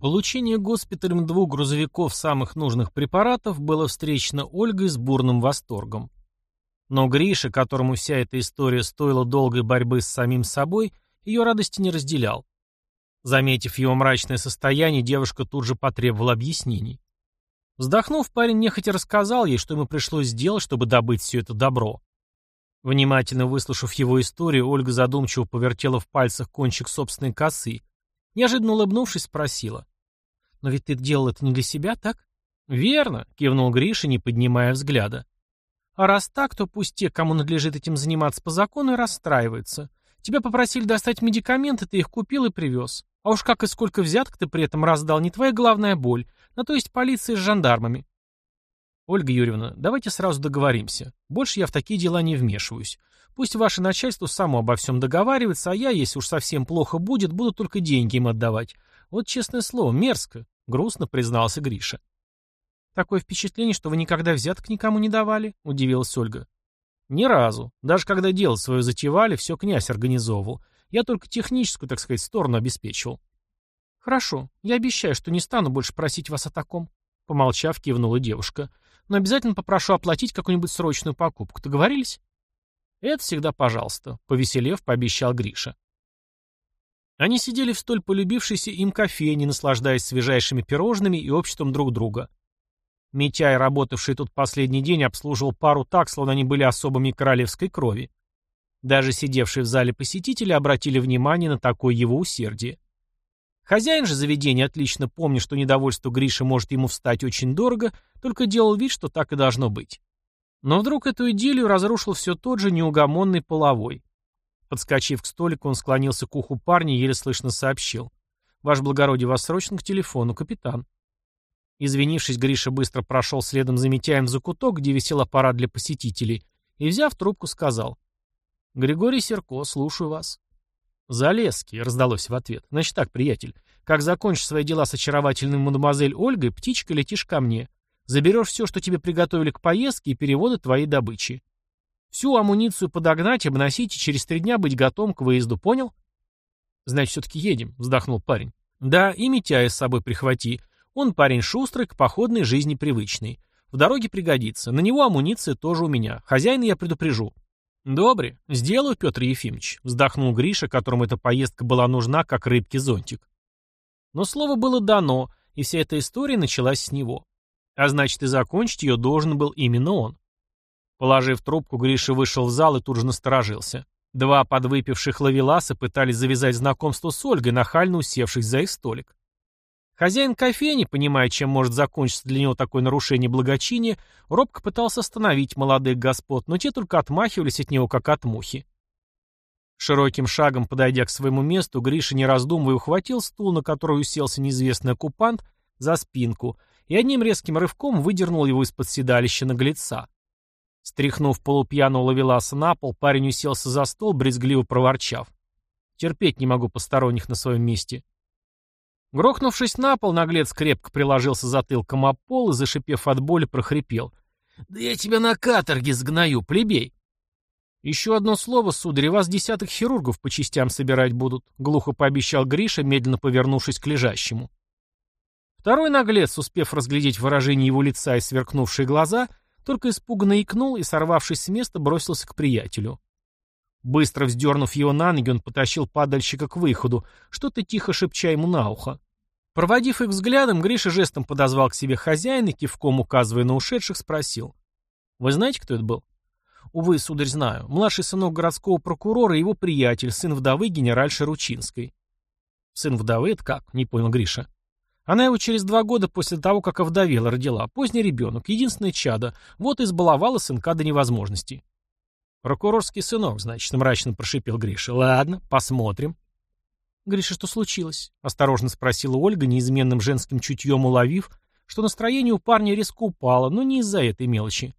Получение госпиталем двух грузовиков самых нужных препаратов было встречено Ольгой с бурным восторгом. Но Гриша, которому вся эта история стоила долгой борьбы с самим собой, ее радости не разделял. Заметив его мрачное состояние, девушка тут же потребовала объяснений. Вздохнув, парень нехотя рассказал ей, что ему пришлось сделать, чтобы добыть все это добро. Внимательно выслушав его историю, Ольга задумчиво повертела в пальцах кончик собственной косы. Неожиданно улыбнувшись, спросила. «Но ведь ты делал это не для себя, так?» «Верно», — кивнул Гриша, не поднимая взгляда. «А раз так, то пусть те, кому надлежит этим заниматься по закону, и расстраиваются. Тебя попросили достать медикаменты, ты их купил и привез. А уж как и сколько взяток ты при этом раздал, не твоя главная боль, ну то есть полиция с жандармами». «Ольга Юрьевна, давайте сразу договоримся. Больше я в такие дела не вмешиваюсь. Пусть ваше начальство само обо всем договаривается, а я, если уж совсем плохо будет, буду только деньги им отдавать. Вот честное слово, мерзко, грустно признался Гриша. Такое впечатление, что вы никогда взяток никому не давали, удивилась Ольга. Ни разу. Даже когда дело свое затевали, все князь организовывал. Я только техническую, так сказать, сторону обеспечивал. Хорошо, я обещаю, что не стану больше просить вас о таком. Помолчав, кивнула девушка. Но обязательно попрошу оплатить какую-нибудь срочную покупку. Договорились? Это всегда пожалуйста, повеселев, пообещал Гриша. Они сидели в столь полюбившейся им кофейне, наслаждаясь свежайшими пирожными и обществом друг друга. Митяй, работавший тут последний день, обслуживал пару так, словно они были особыми королевской крови. Даже сидевшие в зале посетители обратили внимание на такое его усердие. Хозяин же заведения, отлично помня, что недовольство Гриши может ему встать очень дорого, только делал вид, что так и должно быть. Но вдруг эту идиллию разрушил все тот же неугомонный половой. Подскочив к столику, он склонился к уху парня и еле слышно сообщил. «Ваше благородие, вас срочно к телефону, капитан». Извинившись, Гриша быстро прошел следом за Митяем в закуток, где висел аппарат для посетителей, и, взяв трубку, сказал. «Григорий Серко, слушаю вас». «Залезский», — раздалось в ответ. «Значит так, приятель, как закончишь свои дела с очаровательной мадемуазель Ольгой, птичка летишь ко мне. Заберешь все, что тебе приготовили к поездке и переводы твоей добычи. Всю амуницию подогнать, обносить и через три дня быть готовым к выезду, понял? Значит, все-таки едем, вздохнул парень. Да, и Митяя с собой прихвати. Он парень шустрый, к походной жизни привычный. В дороге пригодится. На него амуниция тоже у меня. Хозяина я предупрежу. Добре, сделаю, Петр Ефимович, вздохнул Гриша, которому эта поездка была нужна, как рыбке зонтик. Но слово было дано, и вся эта история началась с него. А значит, и закончить ее должен был именно он. Положив трубку, Гриша вышел в зал и тут же насторожился. Два подвыпивших лавеласа пытались завязать знакомство с Ольгой, нахально усевшись за их столик. Хозяин кофейни, понимая, чем может закончиться для него такое нарушение благочиния, робко пытался остановить молодых господ, но те только отмахивались от него, как от мухи. Широким шагом, подойдя к своему месту, Гриша, не раздумывая, ухватил стул, на который уселся неизвестный оккупант, за спинку, и одним резким рывком выдернул его из-под седалища наглеца. Стряхнув полупьяного ловеласа на пол, парень уселся за стол, брезгливо проворчав. Терпеть не могу посторонних на своем месте. Грохнувшись на пол, наглец крепко приложился затылком об пол и, зашипев от боли, прохрипел. «Да я тебя на каторге сгною, плебей!» «Еще одно слово, сударь, и вас десяток хирургов по частям собирать будут», — глухо пообещал Гриша, медленно повернувшись к лежащему. Второй наглец, успев разглядеть выражение его лица и сверкнувшие глаза, только испуганно икнул и, сорвавшись с места, бросился к приятелю. Быстро вздернув его на ноги, он потащил падальщика к выходу, что-то тихо шепча ему на ухо. Проводив их взглядом, Гриша жестом подозвал к себе хозяина и, кивком указывая на ушедших, спросил. «Вы знаете, кто это был?» «Увы, сударь, знаю. Младший сынок городского прокурора и его приятель, сын вдовы генеральши Ручинской». «Сын вдовы — это как?» — не понял Гриша. Она его через два года после того, как овдовела, родила. Поздний ребенок, единственное чадо. Вот и избаловала сынка до невозможности. «Прокурорский сынок, значит», — мрачно прошипел Гриша. «Ладно, посмотрим». «Гриша, что случилось?» — осторожно спросила Ольга, неизменным женским чутьем уловив, что настроение у парня резко упало, но не из-за этой мелочи.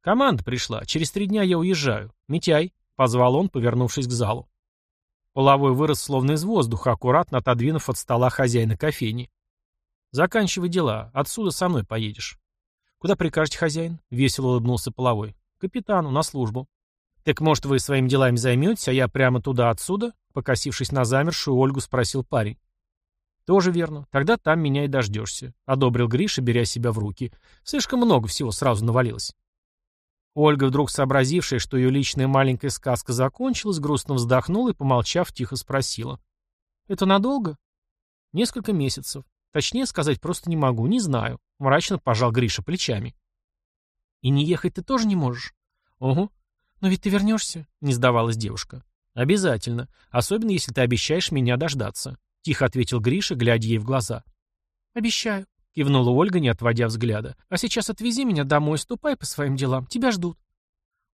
«Команда пришла. Через три дня я уезжаю. Митяй», — позвал он, повернувшись к залу. Половой вырос словно из воздуха, аккуратно отодвинув от стола хозяина кофейни. «Заканчивай дела. Отсюда со мной поедешь». «Куда прикажете, хозяин?» — весело улыбнулся Половой. «Капитану, на службу». «Так, может, вы своими делами займетесь, а я прямо туда, отсюда?» Покосившись на замершую, Ольгу спросил парень. Тоже верно. Тогда там меня и дождешься, одобрил Гриша, беря себя в руки. Слишком много всего сразу навалилось. Ольга, вдруг сообразившая, что ее личная маленькая сказка закончилась, грустно вздохнула и, помолчав, тихо спросила. «Это надолго?» «Несколько месяцев. Точнее сказать просто не могу, не знаю», — мрачно пожал Гриша плечами. «И не ехать ты тоже не можешь?» «Угу. Но ведь ты вернешься?» — не сдавалась девушка. «Обязательно. Особенно, если ты обещаешь меня дождаться», — тихо ответил Гриша, глядя ей в глаза. «Обещаю», — кивнула Ольга, не отводя взгляда. «А сейчас отвези меня домой, ступай по своим делам. Тебя ждут».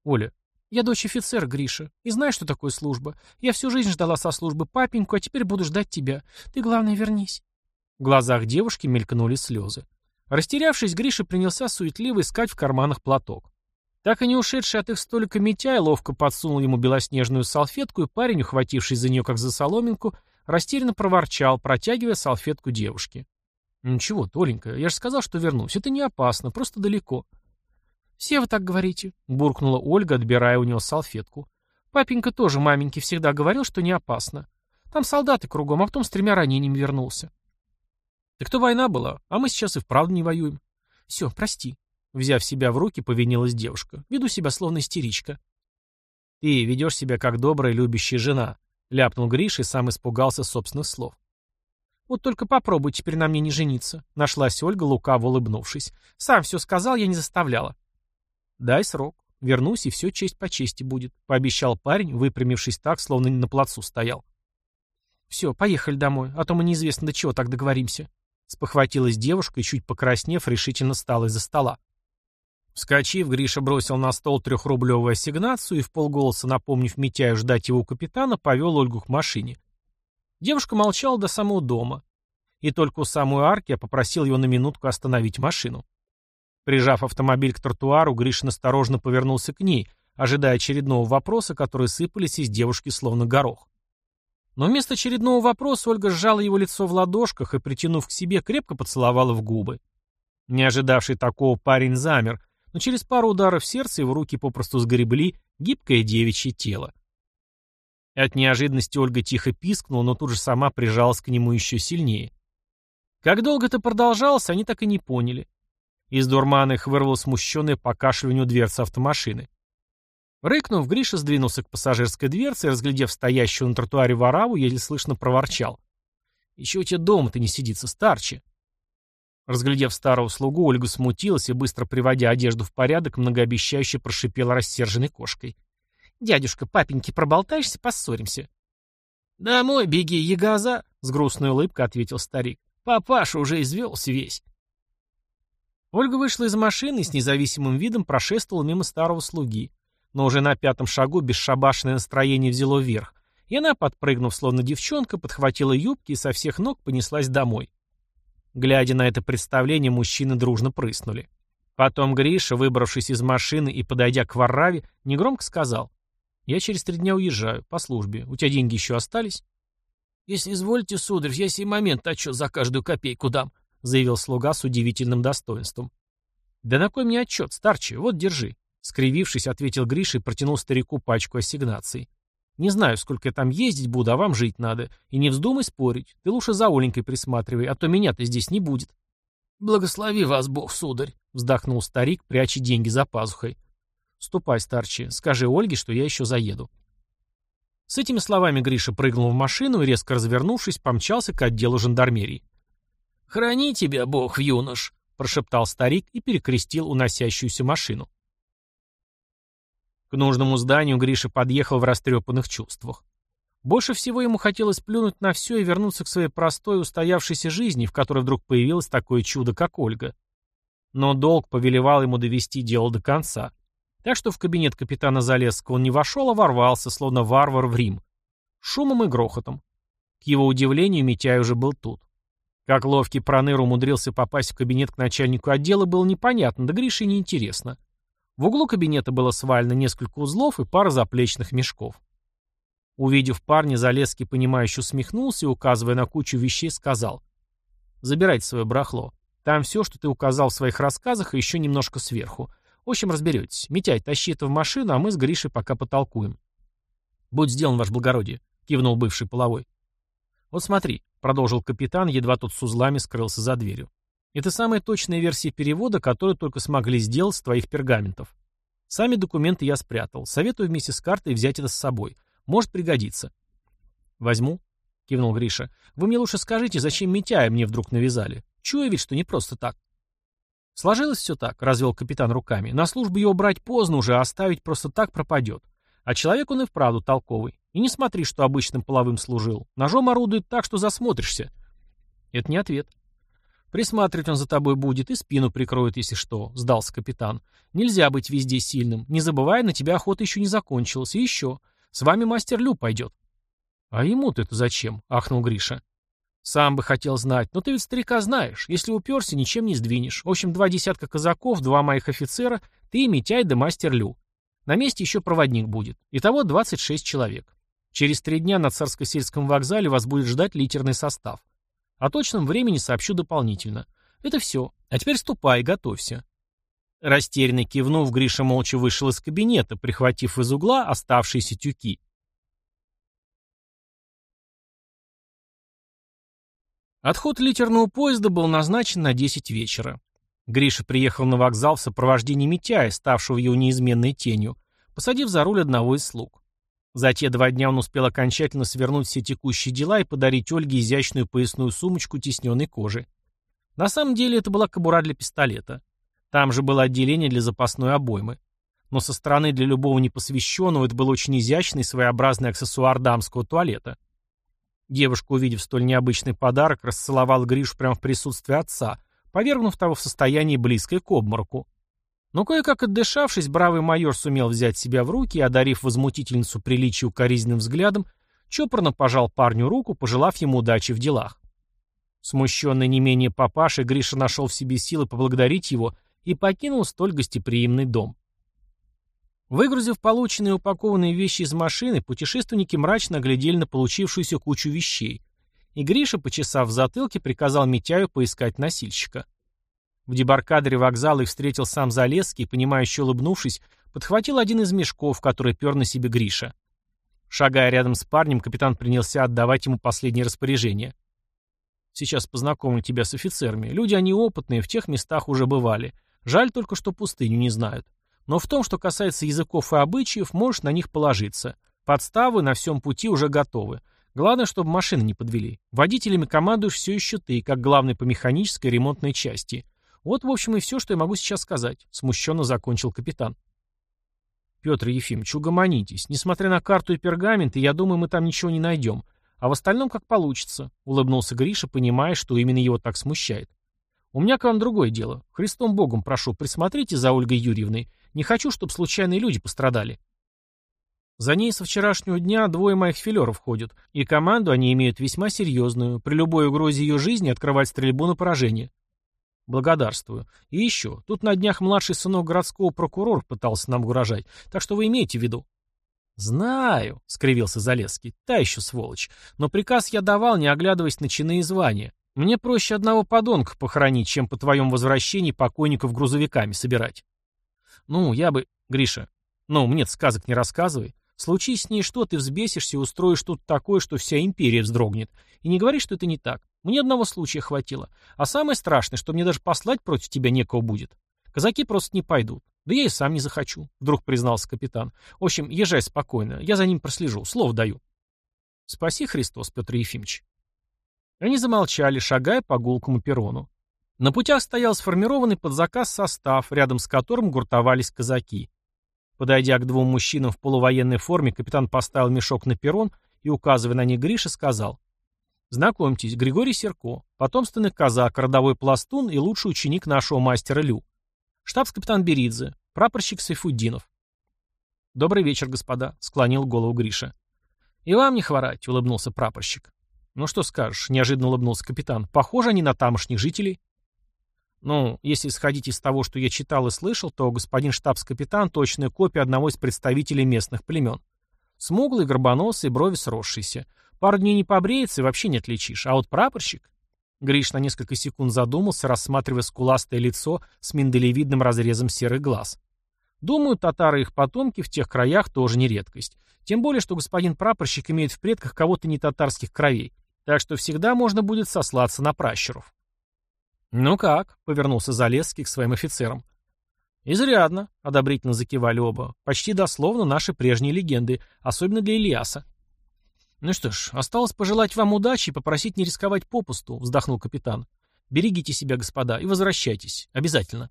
«Оля, я дочь офицера, Гриша, и знаю, что такое служба. Я всю жизнь ждала со службы папеньку, а теперь буду ждать тебя. Ты, главное, вернись». В глазах девушки мелькнули слезы. Растерявшись, Гриша принялся суетливо искать в карманах платок. Так и не ушедший от их столика Митяй ловко подсунул ему белоснежную салфетку, и парень, ухватившись за нее как за соломинку, растерянно проворчал, протягивая салфетку девушке. «Ничего, Толенька, я же сказал, что вернусь. Это не опасно, просто далеко». «Все вы так говорите», — буркнула Ольга, отбирая у него салфетку. «Папенька тоже маменьке всегда говорил, что не опасно. Там солдаты кругом, а потом с тремя ранениями вернулся». «Так то война была, а мы сейчас и вправду не воюем». «Все, прости», Взяв себя в руки, повинилась девушка. Веду себя словно истеричка. «Ты ведешь себя как добрая, любящая жена», — ляпнул Гриш и сам испугался собственных слов. «Вот только попробуй теперь на мне не жениться», — нашлась Ольга, лукаво улыбнувшись. «Сам все сказал, я не заставляла». «Дай срок. Вернусь, и все честь по чести будет», — пообещал парень, выпрямившись так, словно на плацу стоял. «Все, поехали домой, а то мы неизвестно до чего так договоримся», — спохватилась девушка и, чуть покраснев, решительно встала из-за стола. Вскочив, Гриша бросил на стол трехрублевую ассигнацию и, в полголоса напомнив Митяю ждать его у капитана, повел Ольгу к машине. Девушка молчала до самого дома. И только у самой арки я попросил его на минутку остановить машину. Прижав автомобиль к тротуару, Гриша осторожно повернулся к ней, ожидая очередного вопроса, которые сыпались из девушки словно горох. Но вместо очередного вопроса Ольга сжала его лицо в ладошках и, притянув к себе, крепко поцеловала в губы. Не ожидавший такого парень замер, но через пару ударов сердца его руки попросту сгребли гибкое девичье тело. От неожиданности Ольга тихо пискнула, но тут же сама прижалась к нему еще сильнее. Как долго это продолжалось, они так и не поняли. Из дурмана их вырвало смущенное покашливание дверцы автомашины. Рыкнув, Гриша сдвинулся к пассажирской дверце и, разглядев стоящего на тротуаре вораву, еле слышно проворчал. «Еще у тебя дома-то не сидится, старче». Разглядев старого слугу, Ольга смутилась и, быстро приводя одежду в порядок, многообещающе прошипела рассерженной кошкой. «Дядюшка, папеньки, проболтаешься, поссоримся». «Домой беги, ягоза!» — с грустной улыбкой ответил старик. «Папаша уже извелся весь». Ольга вышла из машины и с независимым видом прошествовала мимо старого слуги. Но уже на пятом шагу бесшабашное настроение взяло вверх, и она, подпрыгнув словно девчонка, подхватила юбки и со всех ног понеслась домой. Глядя на это представление, мужчины дружно прыснули. Потом Гриша, выбравшись из машины и подойдя к Варраве, негромко сказал. «Я через три дня уезжаю, по службе. У тебя деньги еще остались?» «Если изволите, сударь, я сей момент отчет за каждую копейку дам», заявил слуга с удивительным достоинством. «Да на кой мне отчет, старче? Вот, держи». Скривившись, ответил Гриша и протянул старику пачку ассигнаций. Не знаю, сколько я там ездить буду, а вам жить надо. И не вздумай спорить. Ты лучше за Оленькой присматривай, а то меня-то здесь не будет. Благослови вас Бог, сударь, вздохнул старик, пряча деньги за пазухой. Ступай, старче, скажи Ольге, что я еще заеду. С этими словами Гриша прыгнул в машину и, резко развернувшись, помчался к отделу жандармерии. «Храни тебя, Бог, юнош!» — прошептал старик и перекрестил уносящуюся машину. К нужному зданию Гриша подъехал в растрепанных чувствах. Больше всего ему хотелось плюнуть на все и вернуться к своей простой, устоявшейся жизни, в которой вдруг появилось такое чудо, как Ольга. Но долг повелевал ему довести дело до конца. Так что в кабинет капитана Залесского он не вошел, а ворвался, словно варвар в Рим. Шумом и грохотом. К его удивлению, Митяй уже был тут. Как ловкий проныр умудрился попасть в кабинет к начальнику отдела, было непонятно, да Грише неинтересно. В углу кабинета было свалено несколько узлов и пара заплечных мешков. Увидев парня, Залесский, понимающе усмехнулся и, указывая на кучу вещей, сказал. «Забирайте свое барахло. Там все, что ты указал в своих рассказах, и еще немножко сверху. В общем, разберетесь. Митяй, тащи это в машину, а мы с Гришей пока потолкуем». «Будь сделан, ваше благородие», — кивнул бывший половой. «Вот смотри». продолжил капитан, едва тот с узлами скрылся за дверью. Это самая точная версия перевода, которую только смогли сделать с твоих пергаментов. Сами документы я спрятал. Советую вместе с картой взять это с собой. Может пригодиться. Возьму, кивнул Гриша. Вы мне лучше скажите, зачем Митяя мне вдруг навязали? Чую ведь, что не просто так. Сложилось все так, развел капитан руками. На службу его брать поздно уже, а оставить просто так пропадет. А человек он и вправду толковый. И не смотри, что обычным половым служил. Ножом орудует так, что засмотришься. Это не ответ. Присматривать он за тобой будет и спину прикроет, если что, сдался капитан. Нельзя быть везде сильным. Не забывай, на тебя охота еще не закончилась. И еще. С вами мастер Лю пойдет. А ему-то это зачем? Ахнул Гриша. Сам бы хотел знать, но ты ведь старика знаешь. Если уперся, ничем не сдвинешь. В общем, два десятка казаков, два моих офицера, ты, Митяй да мастер Лю. На месте еще проводник будет. Итого 26 человек. Через три дня на Царско-сельском вокзале вас будет ждать литерный состав. О точном времени сообщу дополнительно. Это все. А теперь ступай, готовься. Растерянно кивнув, Гриша молча вышел из кабинета, прихватив из угла оставшиеся тюки. Отход литерного поезда был назначен на 10 вечера. Гриша приехал на вокзал в сопровождении Митяя, ставшего его неизменной тенью, посадив за руль одного из слуг. За те два дня он успел окончательно свернуть все текущие дела и подарить Ольге изящную поясную сумочку тисненной кожи. На самом деле это была кобура для пистолета. Там же было отделение для запасной обоймы. Но со стороны для любого непосвященного это был очень изящный своеобразный аксессуар дамского туалета. Девушка, увидев столь необычный подарок, расцеловала Гришу прямо в присутствии отца, повергнув того в состояние близкое к обмороку. Но кое-как отдышавшись, бравый майор сумел взять себя в руки и, одарив возмутительницу приличия укоризненным взглядом, чопорно пожал парню руку, пожелав ему удачи в делах. Смущенный не менее папашей, Гриша нашел в себе силы поблагодарить его и покинул столь гостеприимный дом. Выгрузив полученные упакованные вещи из машины, путешественники мрачно оглядели на получившуюся кучу вещей, и Гриша, почесав в затылке, приказал Митяю поискать носильщика. В дебаркадере вокзала их встретил сам Залесский, понимающе улыбнувшись, подхватил один из мешков, который пер на себе Гриша. Шагая рядом с парнем, капитан принялся отдавать ему последние распоряжения. «Сейчас познакомлю тебя с офицерами. Люди они опытные, в тех местах уже бывали. Жаль только, что пустыню не знают. Но в том, что касается языков и обычаев, можешь на них положиться. Подставы на всем пути уже готовы. Главное, чтобы машины не подвели. Водителями командуешь все еще ты, как главный по механической ремонтной части. Вот, в общем, и все, что я могу сейчас сказать», — смущенно закончил капитан. «Петр Ефимович, угомонитесь. Несмотря на карту и пергаменты, я думаю, мы там ничего не найдем. А в остальном как получится», — улыбнулся Гриша, понимая, что именно его так смущает. «У меня к вам другое дело. Христом Богом прошу, присмотрите за Ольгой Юрьевной. Не хочу, чтобы случайные люди пострадали». За ней со вчерашнего дня двое моих филеров ходят, и команду они имеют весьма серьезную. При любой угрозе ее жизни открывать стрельбу на поражение. Благодарствую. И еще, тут на днях младший сынок городского прокурора пытался нам угрожать, так что вы имеете в виду. «Знаю», — скривился Залесский, — «та еще сволочь. Но приказ я давал, не оглядываясь на чины и звания. Мне проще одного подонка похоронить, чем по твоем возвращении покойников грузовиками собирать». «Ну, я бы... Гриша, ну, мне сказок не рассказывай. Случись с ней что, ты взбесишься и устроишь тут такое, что вся империя вздрогнет. И не говори, что это не так. Мне одного случая хватило. А самое страшное, что мне даже послать против тебя некого будет. Казаки просто не пойдут. Да я и сам не захочу, вдруг признался капитан. В общем, езжай спокойно, я за ним прослежу, слово даю. Спаси Христос, Петр Ефимович. Они замолчали, шагая по гулкому перрону. На путях стоял сформированный под заказ состав, рядом с которым гуртовались казаки. Подойдя к двум мужчинам в полувоенной форме, капитан поставил мешок на перрон и, указывая на них Гриша, сказал Знакомьтесь, Григорий Серко, потомственный казак, родовой пластун и лучший ученик нашего мастера Лю. Штабс-капитан Беридзе, прапорщик Сайфуддинов. «Добрый вечер, господа», — склонил голову Гриша. «И вам не хворать», — улыбнулся прапорщик. «Ну что скажешь», — неожиданно улыбнулся капитан. «Похожи они на тамошних жителей?» «Ну, если исходить из того, что я читал и слышал, то господин штабс-капитан — точная копия одного из представителей местных племен. Смуглый, горбоносый, брови сросшиеся. Пару дней не побреется и вообще не отличишь. А вот прапорщик... Гриш на несколько секунд задумался, рассматривая скуластое лицо с миндалевидным разрезом серых глаз. Думаю, татары и их потомки в тех краях тоже не редкость. Тем более, что господин прапорщик имеет в предках кого-то не татарских кровей. Так что всегда можно будет сослаться на пращуров. «Ну как?» — повернулся Залесский к своим офицерам. «Изрядно», — одобрительно закивали оба. «Почти дословно наши прежние легенды, особенно для Ильяса». «Ну что ж, осталось пожелать вам удачи и попросить не рисковать попусту», — вздохнул капитан. «Берегите себя, господа, и возвращайтесь. Обязательно».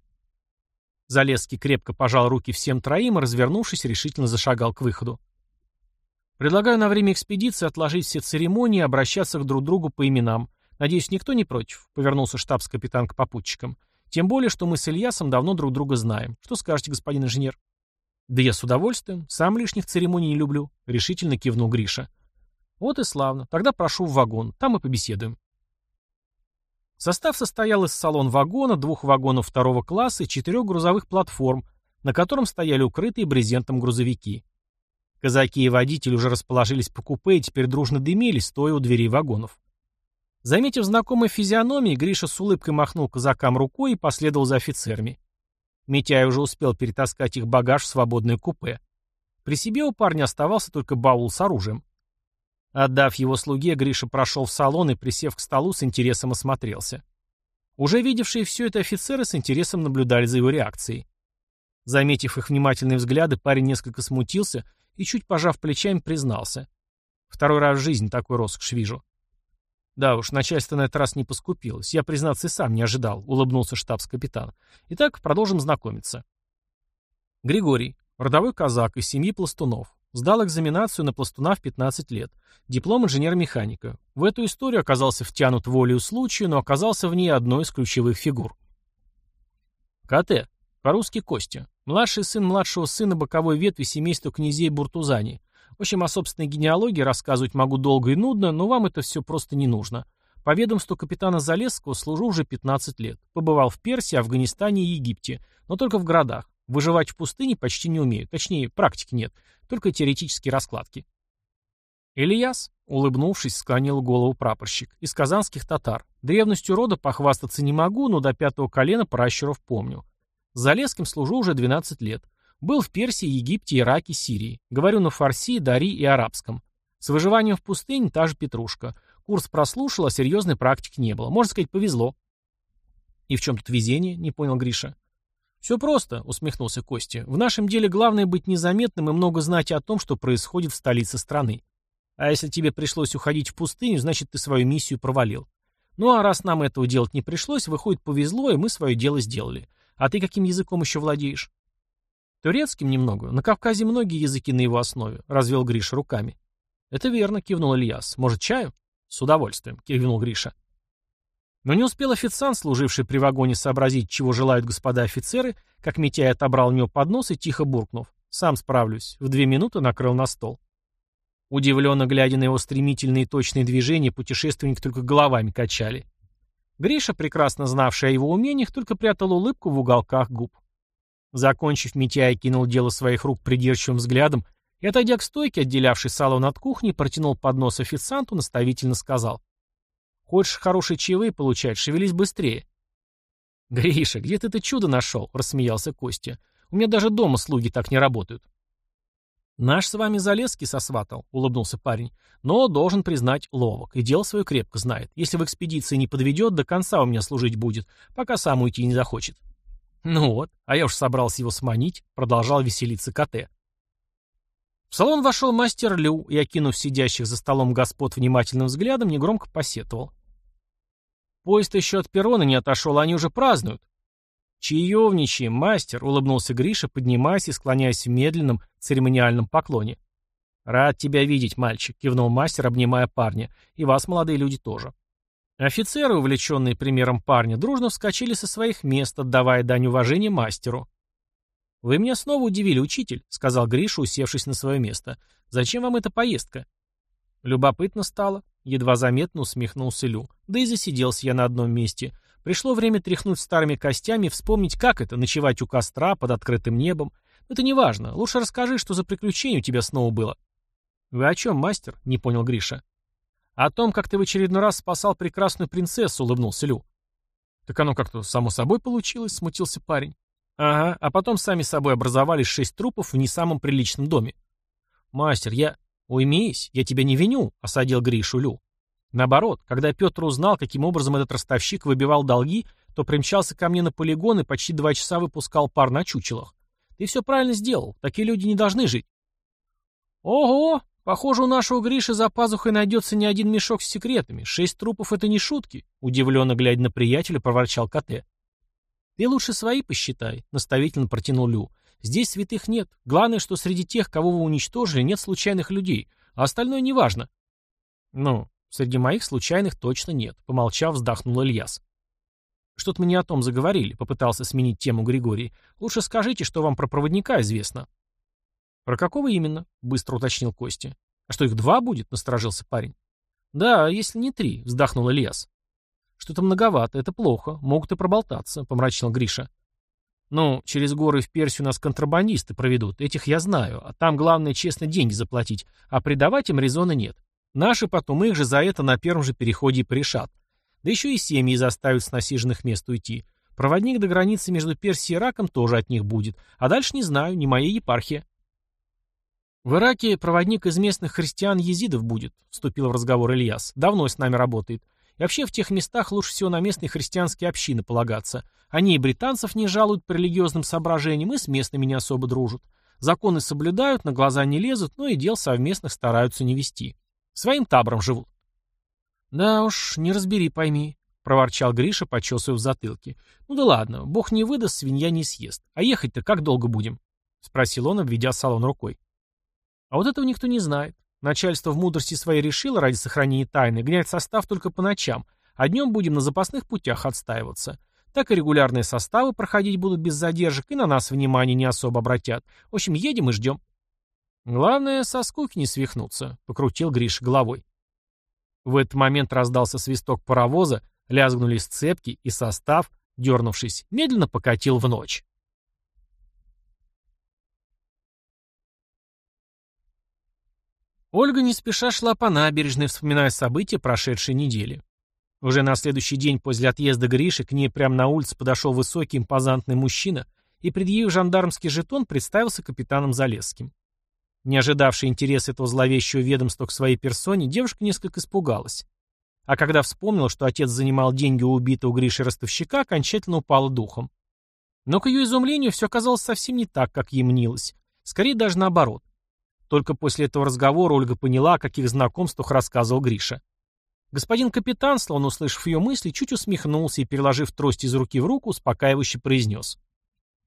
Залесский крепко пожал руки всем троим и, развернувшись, решительно зашагал к выходу. «Предлагаю на время экспедиции отложить все церемонии и обращаться к друг другу по именам. Надеюсь, никто не против?» — повернулся штабс-капитан к попутчикам. «Тем более, что мы с Ильясом давно друг друга знаем. Что скажете, господин инженер?» «Да я с удовольствием. Сам лишних церемоний не люблю», — решительно кивнул Гриша. Вот и славно. Тогда прошу в вагон. Там и побеседуем. Состав состоял из салон вагона, двух вагонов второго класса и четырех грузовых платформ, на котором стояли укрытые брезентом грузовики. Казаки и водитель уже расположились по купе и теперь дружно дымили, стоя у дверей вагонов. Заметив знакомые физиономии, Гриша с улыбкой махнул казакам рукой и последовал за офицерами. Митяй уже успел перетаскать их багаж в свободное купе. При себе у парня оставался только баул с оружием. Отдав его слуге, Гриша прошел в салон и, присев к столу, с интересом осмотрелся. Уже видевшие все это офицеры с интересом наблюдали за его реакцией. Заметив их внимательные взгляды, парень несколько смутился и, чуть пожав плечами, признался. Второй раз в жизни такой роскошь вижу. Да уж, начальство на этот раз не поскупилось. Я, признаться, и сам не ожидал, улыбнулся штабс-капитан. Итак, продолжим знакомиться. Григорий, родовой казак из семьи пластунов. Сдал экзаменацию на пластуна в 15 лет. Диплом инженер-механика. В эту историю оказался втянут волею случая, но оказался в ней одной из ключевых фигур. КТ. По-русски Костя. Младший сын младшего сына боковой ветви семейства князей Буртузани. В общем, о собственной генеалогии рассказывать могу долго и нудно, но вам это все просто не нужно. По ведомству капитана Залесского служу уже 15 лет. Побывал в Персии, Афганистане и Египте, но только в городах. Выживать в пустыне почти не умею. Точнее, практики нет. Только теоретические раскладки. Ильяс, улыбнувшись, склонил голову прапорщик. Из казанских татар. Древностью рода похвастаться не могу, но до пятого колена пращуров помню. С Залесским служу уже 12 лет. Был в Персии, Египте, Ираке, Сирии. Говорю на фарси, дари и арабском. С выживанием в пустыне та же петрушка. Курс прослушал, а серьезной практики не было. Можно сказать, повезло. И в чем тут везение, не понял Гриша. «Все просто», — усмехнулся Костя. «В нашем деле главное быть незаметным и много знать о том, что происходит в столице страны. А если тебе пришлось уходить в пустыню, значит, ты свою миссию провалил. Ну а раз нам этого делать не пришлось, выходит, повезло, и мы свое дело сделали. А ты каким языком еще владеешь?» «Турецким немного. На Кавказе многие языки на его основе», — развел Гриша руками. «Это верно», — кивнул Ильяс. «Может, чаю?» «С удовольствием», — кивнул Гриша. Но не успел официант, служивший при вагоне, сообразить, чего желают господа офицеры, как Митяй отобрал у него поднос и, тихо буркнув, «Сам справлюсь», в две минуты накрыл на стол. Удивленно глядя на его стремительные и точные движения, путешественники только головами качали. Гриша, прекрасно знавший о его умениях, только прятал улыбку в уголках губ. Закончив, Митяй кинул дело своих рук придирчивым взглядом и, отойдя к стойке, отделявшей салон от кухни, протянул поднос официанту, наставительно сказал. Хочешь хорошие чаевые получать, шевелись быстрее. «Гриша, где ты это чудо нашел?» — рассмеялся Костя. «У меня даже дома слуги так не работают». «Наш с вами Залесский сосватал», — улыбнулся парень. «Но, должен признать, ловок, и дело свое крепко знает. Если в экспедиции не подведет, до конца у меня служить будет, пока сам уйти не захочет». «Ну вот, а я уж собрался его сманить», — продолжал веселиться КТ. В салон вошел мастер Лю и, окинув сидящих за столом господ внимательным взглядом, негромко посетовал. Поезд еще от перрона не отошел, они уже празднуют. «Чаевничаем, мастер», — улыбнулся Гриша, поднимаясь и склоняясь в медленном церемониальном поклоне. «Рад тебя видеть, мальчик», — кивнул мастер, обнимая парня. «И вас, молодые люди, тоже». Офицеры, увлеченные примером парня, дружно вскочили со своих мест, отдавая дань уважения мастеру. «Вы меня снова удивили, учитель», — сказал Гриша, усевшись на свое место. «Зачем вам эта поездка?» Любопытно стало. Едва заметно усмехнулся Лю. Да и засиделся я на одном месте. Пришло время тряхнуть старыми костями вспомнить, как это — ночевать у костра под открытым небом. Это не важно. Лучше расскажи, что за приключение у тебя снова было. «Вы о чем, мастер?» — не понял Гриша. «О том, как ты в очередной раз спасал прекрасную принцессу», — улыбнулся Лю. «Так оно как-то само собой получилось», — смутился парень. «Ага, а потом сами собой образовались шесть трупов в не самом приличном доме». «Мастер, я...» «Уймись, я тебя не виню», — осадил Гришу Лю. Наоборот, когда Петр узнал, каким образом этот ростовщик выбивал долги, то примчался ко мне на полигон и почти два часа выпускал пар на чучелах. Ты все правильно сделал. Такие люди не должны жить. Ого! Похоже, у нашего Гриши за пазухой найдется не один мешок с секретами. Шесть трупов — это не шутки. Удивленно глядя на приятеля, проворчал Коте. Ты лучше свои посчитай, наставительно протянул Лю. Здесь святых нет. Главное, что среди тех, кого вы уничтожили, нет случайных людей, а остальное неважно. Ну, среди моих случайных точно нет, помолчав, вздохнул Ильяс. Что-то мы не о том заговорили, попытался сменить тему Григорий. Лучше скажите, что вам про проводника известно. Про какого именно? Быстро уточнил Костя. А что их два будет? Насторожился парень. Да, если не три, вздохнул Ильяс. Что-то многовато, это плохо, могут и проболтаться, помрачнел Гриша. Ну, через горы в Персию нас контрабандисты проведут, этих я знаю, а там главное честно деньги заплатить, а предавать им резона нет. Наши потом их же за это на первом же переходе и порешат. Да еще и семьи заставят с насиженных мест уйти. Проводник до границы между Персией и Ираком тоже от них будет. А дальше не знаю, не моя епархия. В Ираке проводник из местных христиан-езидов будет, вступил в разговор Ильяс. Давно с нами работает. И вообще в тех местах лучше всего на местные христианские общины полагаться. Они и британцев не жалуют по религиозным соображениям, и с местными не особо дружат. Законы соблюдают, на глаза не лезут, но и дел совместных стараются не вести. Своим табором живут. «Да уж, не разбери, пойми», — проворчал Гриша, почесывая в затылке. «Ну да ладно, бог не выдаст, свинья не съест. А ехать-то как долго будем?» — спросил он, обведя салон рукой. «А вот этого никто не знает. Начальство в мудрости своей решило ради сохранения тайны гнять состав только по ночам, а днем будем на запасных путях отстаиваться. Так и регулярные составы проходить будут без задержек, и на нас внимание не особо обратят. В общем, едем и ждем». «Главное, со скуки не свихнуться», — покрутил Гриша головой. В этот момент раздался свисток паровоза, лязгнули сцепки, и состав, дернувшись, медленно покатил в ночь. Ольга не спеша шла по набережной, вспоминая события прошедшей недели. Уже на следующий день после отъезда Гриши к ней прямо на улице подошел высокий импозантный мужчина и, предъявив жандармский жетон, представился капитаном Залесским. Не ожидавший интерес этого зловещего ведомства к своей персоне, девушка несколько испугалась. А когда вспомнила, что отец занимал деньги у убитого Гриши ростовщика, окончательно упала духом. Но к ее изумлению все оказалось совсем не так, как ей мнилось. Скорее даже наоборот. Только после этого разговора Ольга поняла, о каких знакомствах рассказывал Гриша. Господин капитан, словно услышав ее мысли, чуть усмехнулся и, переложив трость из руки в руку, успокаивающе произнес.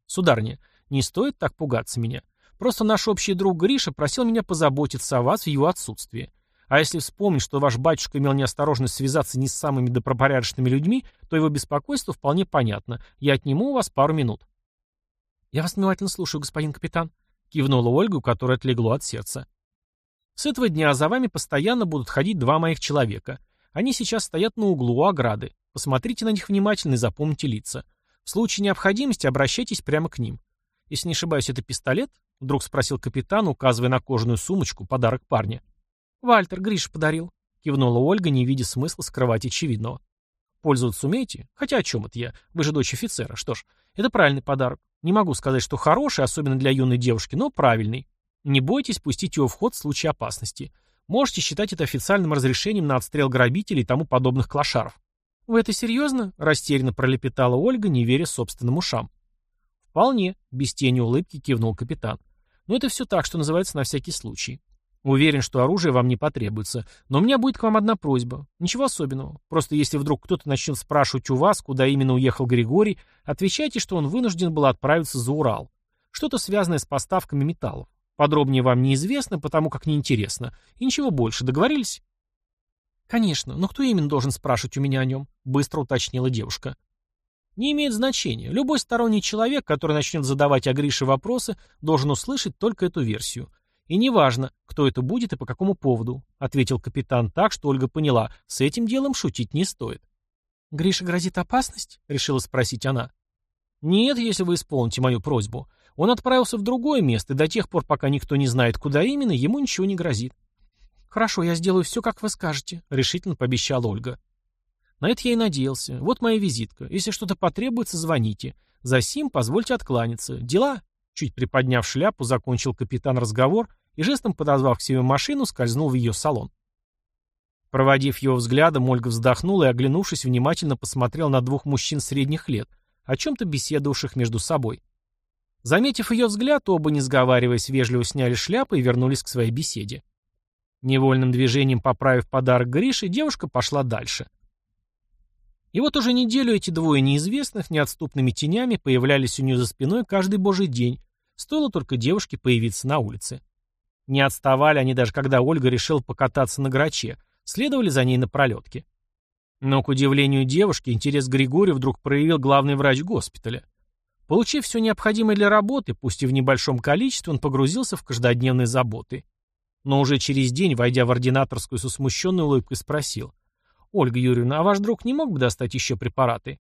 «Сударыня, не стоит так пугаться меня. Просто наш общий друг Гриша просил меня позаботиться о вас в его отсутствии. А если вспомнить, что ваш батюшка имел неосторожность связаться не с самыми добропорядочными людьми, то его беспокойство вполне понятно. Я отниму у вас пару минут. Я вас внимательно слушаю, господин капитан, кивнула Ольга, которая отлегло от сердца. С этого дня за вами постоянно будут ходить два моих человека. Они сейчас стоят на углу у ограды. Посмотрите на них внимательно и запомните лица. В случае необходимости обращайтесь прямо к ним. Если не ошибаюсь, это пистолет? Вдруг спросил капитан, указывая на кожаную сумочку, подарок парня. «Вальтер, Гриш подарил», — кивнула Ольга, не видя смысла скрывать очевидного. «Пользоваться умеете? Хотя о чем это я? Вы же дочь офицера. Что ж, это правильный подарок. Не могу сказать, что хороший, особенно для юной девушки, но правильный. Не бойтесь пустить его в ход в случае опасности. Можете считать это официальным разрешением на отстрел грабителей и тому подобных клошаров». «Вы это серьезно?» — растерянно пролепетала Ольга, не веря собственным ушам. «Вполне», — без тени улыбки кивнул капитан. Но это все так, что называется на всякий случай. Уверен, что оружие вам не потребуется. Но у меня будет к вам одна просьба. Ничего особенного. Просто если вдруг кто-то начнет спрашивать у вас, куда именно уехал Григорий, отвечайте, что он вынужден был отправиться за Урал. Что-то связанное с поставками металлов. Подробнее вам неизвестно, потому как неинтересно. И ничего больше. Договорились? Конечно. Но кто именно должен спрашивать у меня о нем? Быстро уточнила девушка. Не имеет значения. Любой сторонний человек, который начнет задавать о Грише вопросы, должен услышать только эту версию. И неважно, кто это будет и по какому поводу, ответил капитан так, что Ольга поняла, с этим делом шутить не стоит. «Грише грозит опасность?» — решила спросить она. «Нет, если вы исполните мою просьбу. Он отправился в другое место, и до тех пор, пока никто не знает, куда именно, ему ничего не грозит». «Хорошо, я сделаю все, как вы скажете», — решительно пообещала Ольга. На это я и надеялся. Вот моя визитка. Если что-то потребуется, звоните. За сим позвольте откланяться. Дела?» Чуть приподняв шляпу, закончил капитан разговор и жестом подозвав к себе машину, скользнул в ее салон. Проводив его взглядом, Ольга вздохнула и, оглянувшись, внимательно посмотрел на двух мужчин средних лет, о чем-то беседовавших между собой. Заметив ее взгляд, оба, не сговариваясь, вежливо сняли шляпы и вернулись к своей беседе. Невольным движением поправив подарок Грише, девушка пошла дальше. И вот уже неделю эти двое неизвестных неотступными тенями появлялись у нее за спиной каждый божий день, стоило только девушке появиться на улице. Не отставали они даже когда Ольга решила покататься на граче, следовали за ней на пролетке. Но, к удивлению девушки, интерес к Григорию вдруг проявил главный врач госпиталя. Получив все необходимое для работы, пусть и в небольшом количестве, он погрузился в каждодневные заботы. Но уже через день, войдя в ординаторскую со смущенной улыбкой, спросил. «Ольга Юрьевна, а ваш друг не мог бы достать еще препараты?»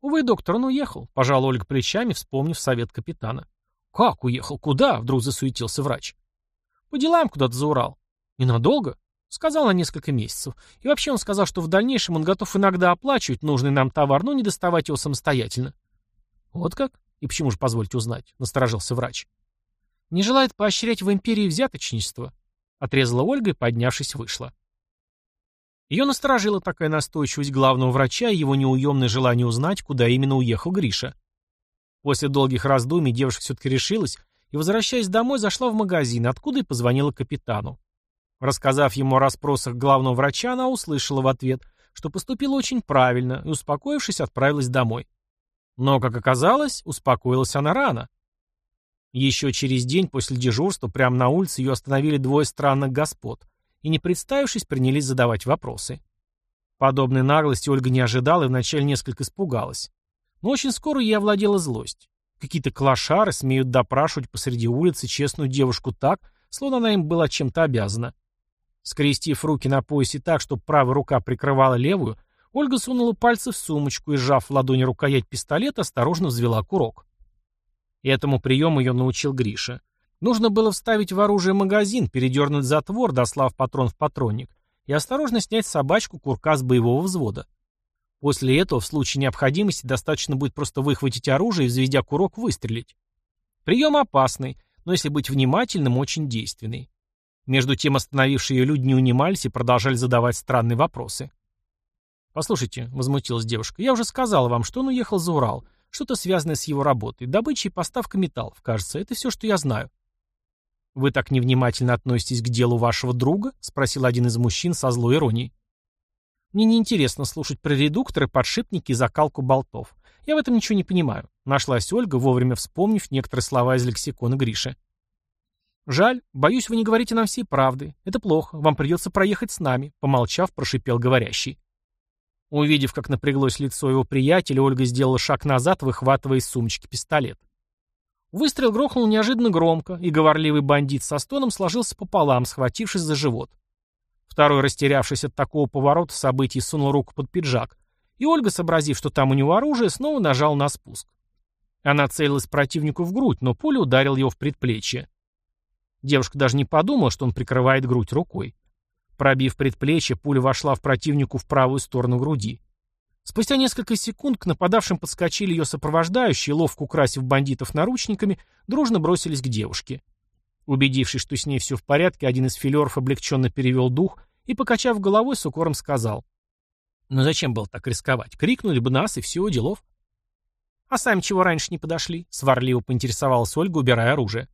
«Увы, доктор, он уехал», — пожал Ольга плечами, вспомнив совет капитана. «Как уехал? Куда?» — вдруг засуетился врач. «По делам куда-то за Урал». «Ненадолго?» Сказал на несколько месяцев. И вообще он сказал, что в дальнейшем он готов иногда оплачивать нужный нам товар, но не доставать его самостоятельно. Вот как? И почему же, позвольте узнать? Насторожился врач. Не желает поощрять в империи взяточничество. Отрезала Ольга и, поднявшись, вышла. Ее насторожила такая настойчивость главного врача и его неуемное желание узнать, куда именно уехал Гриша. После долгих раздумий девушка все-таки решилась и, возвращаясь домой, зашла в магазин, откуда и позвонила капитану. Рассказав ему о расспросах главного врача, она услышала в ответ, что поступила очень правильно и, успокоившись, отправилась домой. Но, как оказалось, успокоилась она рано. Еще через день после дежурства прямо на улице ее остановили двое странных господ и, не представившись, принялись задавать вопросы. Подобной наглости Ольга не ожидала и вначале несколько испугалась. Но очень скоро ей овладела злость. Какие-то клошары смеют допрашивать посреди улицы честную девушку так, словно она им была чем-то обязана. Скрестив руки на поясе так, чтобы правая рука прикрывала левую, Ольга сунула пальцы в сумочку и, сжав в ладони рукоять пистолета, осторожно взвела курок. Этому приему ее научил Гриша. Нужно было вставить в оружие магазин, передернуть затвор, дослав патрон в патронник, и осторожно снять собачку курка с боевого взвода. После этого, в случае необходимости, достаточно будет просто выхватить оружие и, взведя курок, выстрелить. Прием опасный, но если быть внимательным, очень действенный. Между тем остановившие ее люди не унимались и продолжали задавать странные вопросы. «Послушайте», — возмутилась девушка, — «я уже сказала вам, что он уехал за Урал. Что-то связанное с его работой. Добычей и поставкой металлов, кажется. Это все, что я знаю». «Вы так невнимательно относитесь к делу вашего друга?» — спросил один из мужчин со злой иронией. «Мне неинтересно слушать про редукторы, подшипники и закалку болтов. Я в этом ничего не понимаю», — нашлась Ольга, вовремя вспомнив некоторые слова из лексикона Гриши. «Жаль. Боюсь, вы не говорите нам всей правды. Это плохо. Вам придется проехать с нами», — помолчав, прошипел говорящий. Увидев, как напряглось лицо его приятеля, Ольга сделала шаг назад, выхватывая из сумочки пистолет. Выстрел грохнул неожиданно громко, и говорливый бандит со стоном сложился пополам, схватившись за живот. Второй, растерявшись от такого поворота событий, сунул руку под пиджак, и Ольга, сообразив, что там у него оружие, снова нажал на спуск. Она целилась противнику в грудь, но пуля ударила его в предплечье. Девушка даже не подумала, что он прикрывает грудь рукой. Пробив предплечье, пуля вошла в противнику в правую сторону груди. Спустя несколько секунд к нападавшим подскочили ее сопровождающие, ловко украсив бандитов наручниками, дружно бросились к девушке. Убедившись, что с ней все в порядке, один из филеров облегченно перевел дух и, покачав головой, с укором сказал. «Ну зачем было так рисковать? Крикнули бы нас, и всего делов». «А сами чего раньше не подошли?» — сварливо поинтересовалась Ольга, убирая оружие.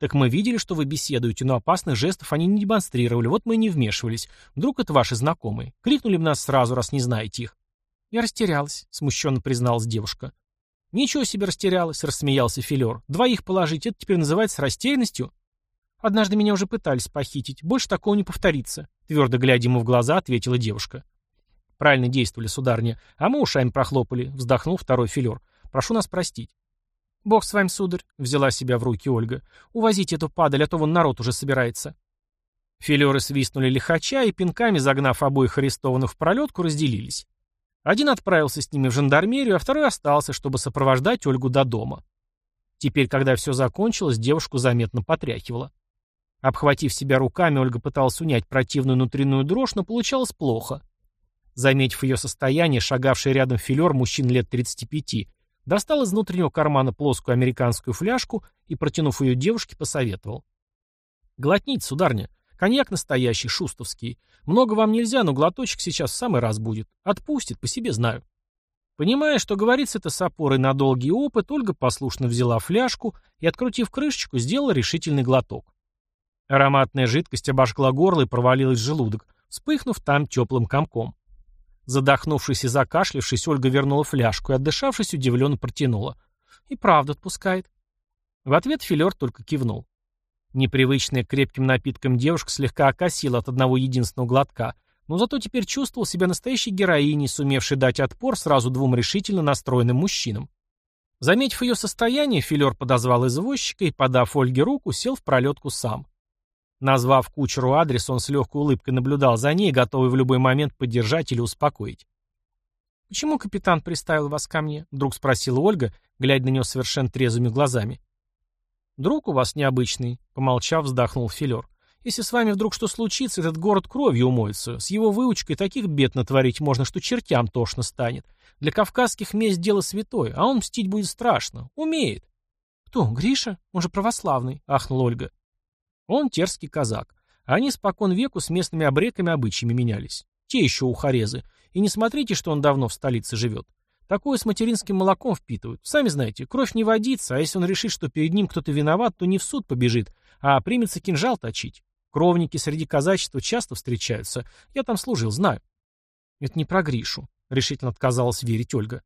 Так мы видели, что вы беседуете, но опасных жестов они не демонстрировали, вот мы и не вмешивались. Вдруг это ваши знакомые. Крикнули бы нас сразу, раз не знаете их. Я растерялась, смущенно призналась девушка. Ничего себе растерялась, рассмеялся Филер. Двоих положить, это теперь называется растерянностью? Однажды меня уже пытались похитить. Больше такого не повторится. Твердо глядя ему в глаза, ответила девушка. Правильно действовали, сударня. А мы ушами прохлопали, вздохнул второй Филер. Прошу нас простить. «Бог с вами, сударь», — взяла себя в руки Ольга. «Увозите эту падаль, а то вон народ уже собирается». Филеры свистнули лихача и, пинками загнав обоих арестованных в пролетку, разделились. Один отправился с ними в жандармерию, а второй остался, чтобы сопровождать Ольгу до дома. Теперь, когда все закончилось, девушку заметно потряхивала. Обхватив себя руками, Ольга пыталась унять противную внутреннюю дрожь, но получалось плохо. Заметив ее состояние, шагавший рядом филер, мужчин лет 35, Достал из внутреннего кармана плоскую американскую фляжку и, протянув ее девушке, посоветовал. «Глотните, сударня. Коньяк настоящий, шустовский. Много вам нельзя, но глоточек сейчас в самый раз будет. Отпустит, по себе знаю. Понимая, что говорится это с опорой на долгий опыт, Ольга послушно взяла фляжку и, открутив крышечку, сделала решительный глоток. Ароматная жидкость обожгла горло и провалилась в желудок, вспыхнув там теплым комком. Задохнувшись и закашлявшись, Ольга вернула фляжку и, отдышавшись, удивленно протянула. «И правда отпускает». В ответ Филер только кивнул. Непривычная к крепким напиткам девушка слегка окосила от одного единственного глотка, но зато теперь чувствовал себя настоящей героиней, сумевшей дать отпор сразу двум решительно настроенным мужчинам. Заметив ее состояние, Филер подозвал извозчика и, подав Ольге руку, сел в пролетку сам. Назвав кучеру адрес, он с легкой улыбкой наблюдал за ней, готовый в любой момент поддержать или успокоить. «Почему капитан приставил вас ко мне?» — вдруг спросила Ольга, глядя на него совершенно трезвыми глазами. «Друг у вас необычный», — помолчав, вздохнул Филер. «Если с вами вдруг что случится, этот город кровью умоется. С его выучкой таких бед натворить можно, что чертям тошно станет. Для кавказских месть дело святое, а он мстить будет страшно. Умеет». «Кто, Гриша? Он же православный», — ахнула Ольга. «Он терский казак. Они спокон веку с местными обреками обычаями менялись. Те еще ухарезы. И не смотрите, что он давно в столице живет. Такое с материнским молоком впитывают. Сами знаете, кровь не водится, а если он решит, что перед ним кто-то виноват, то не в суд побежит, а примется кинжал точить. Кровники среди казачества часто встречаются. Я там служил, знаю. Это не про Гришу, решительно отказалась верить Ольга.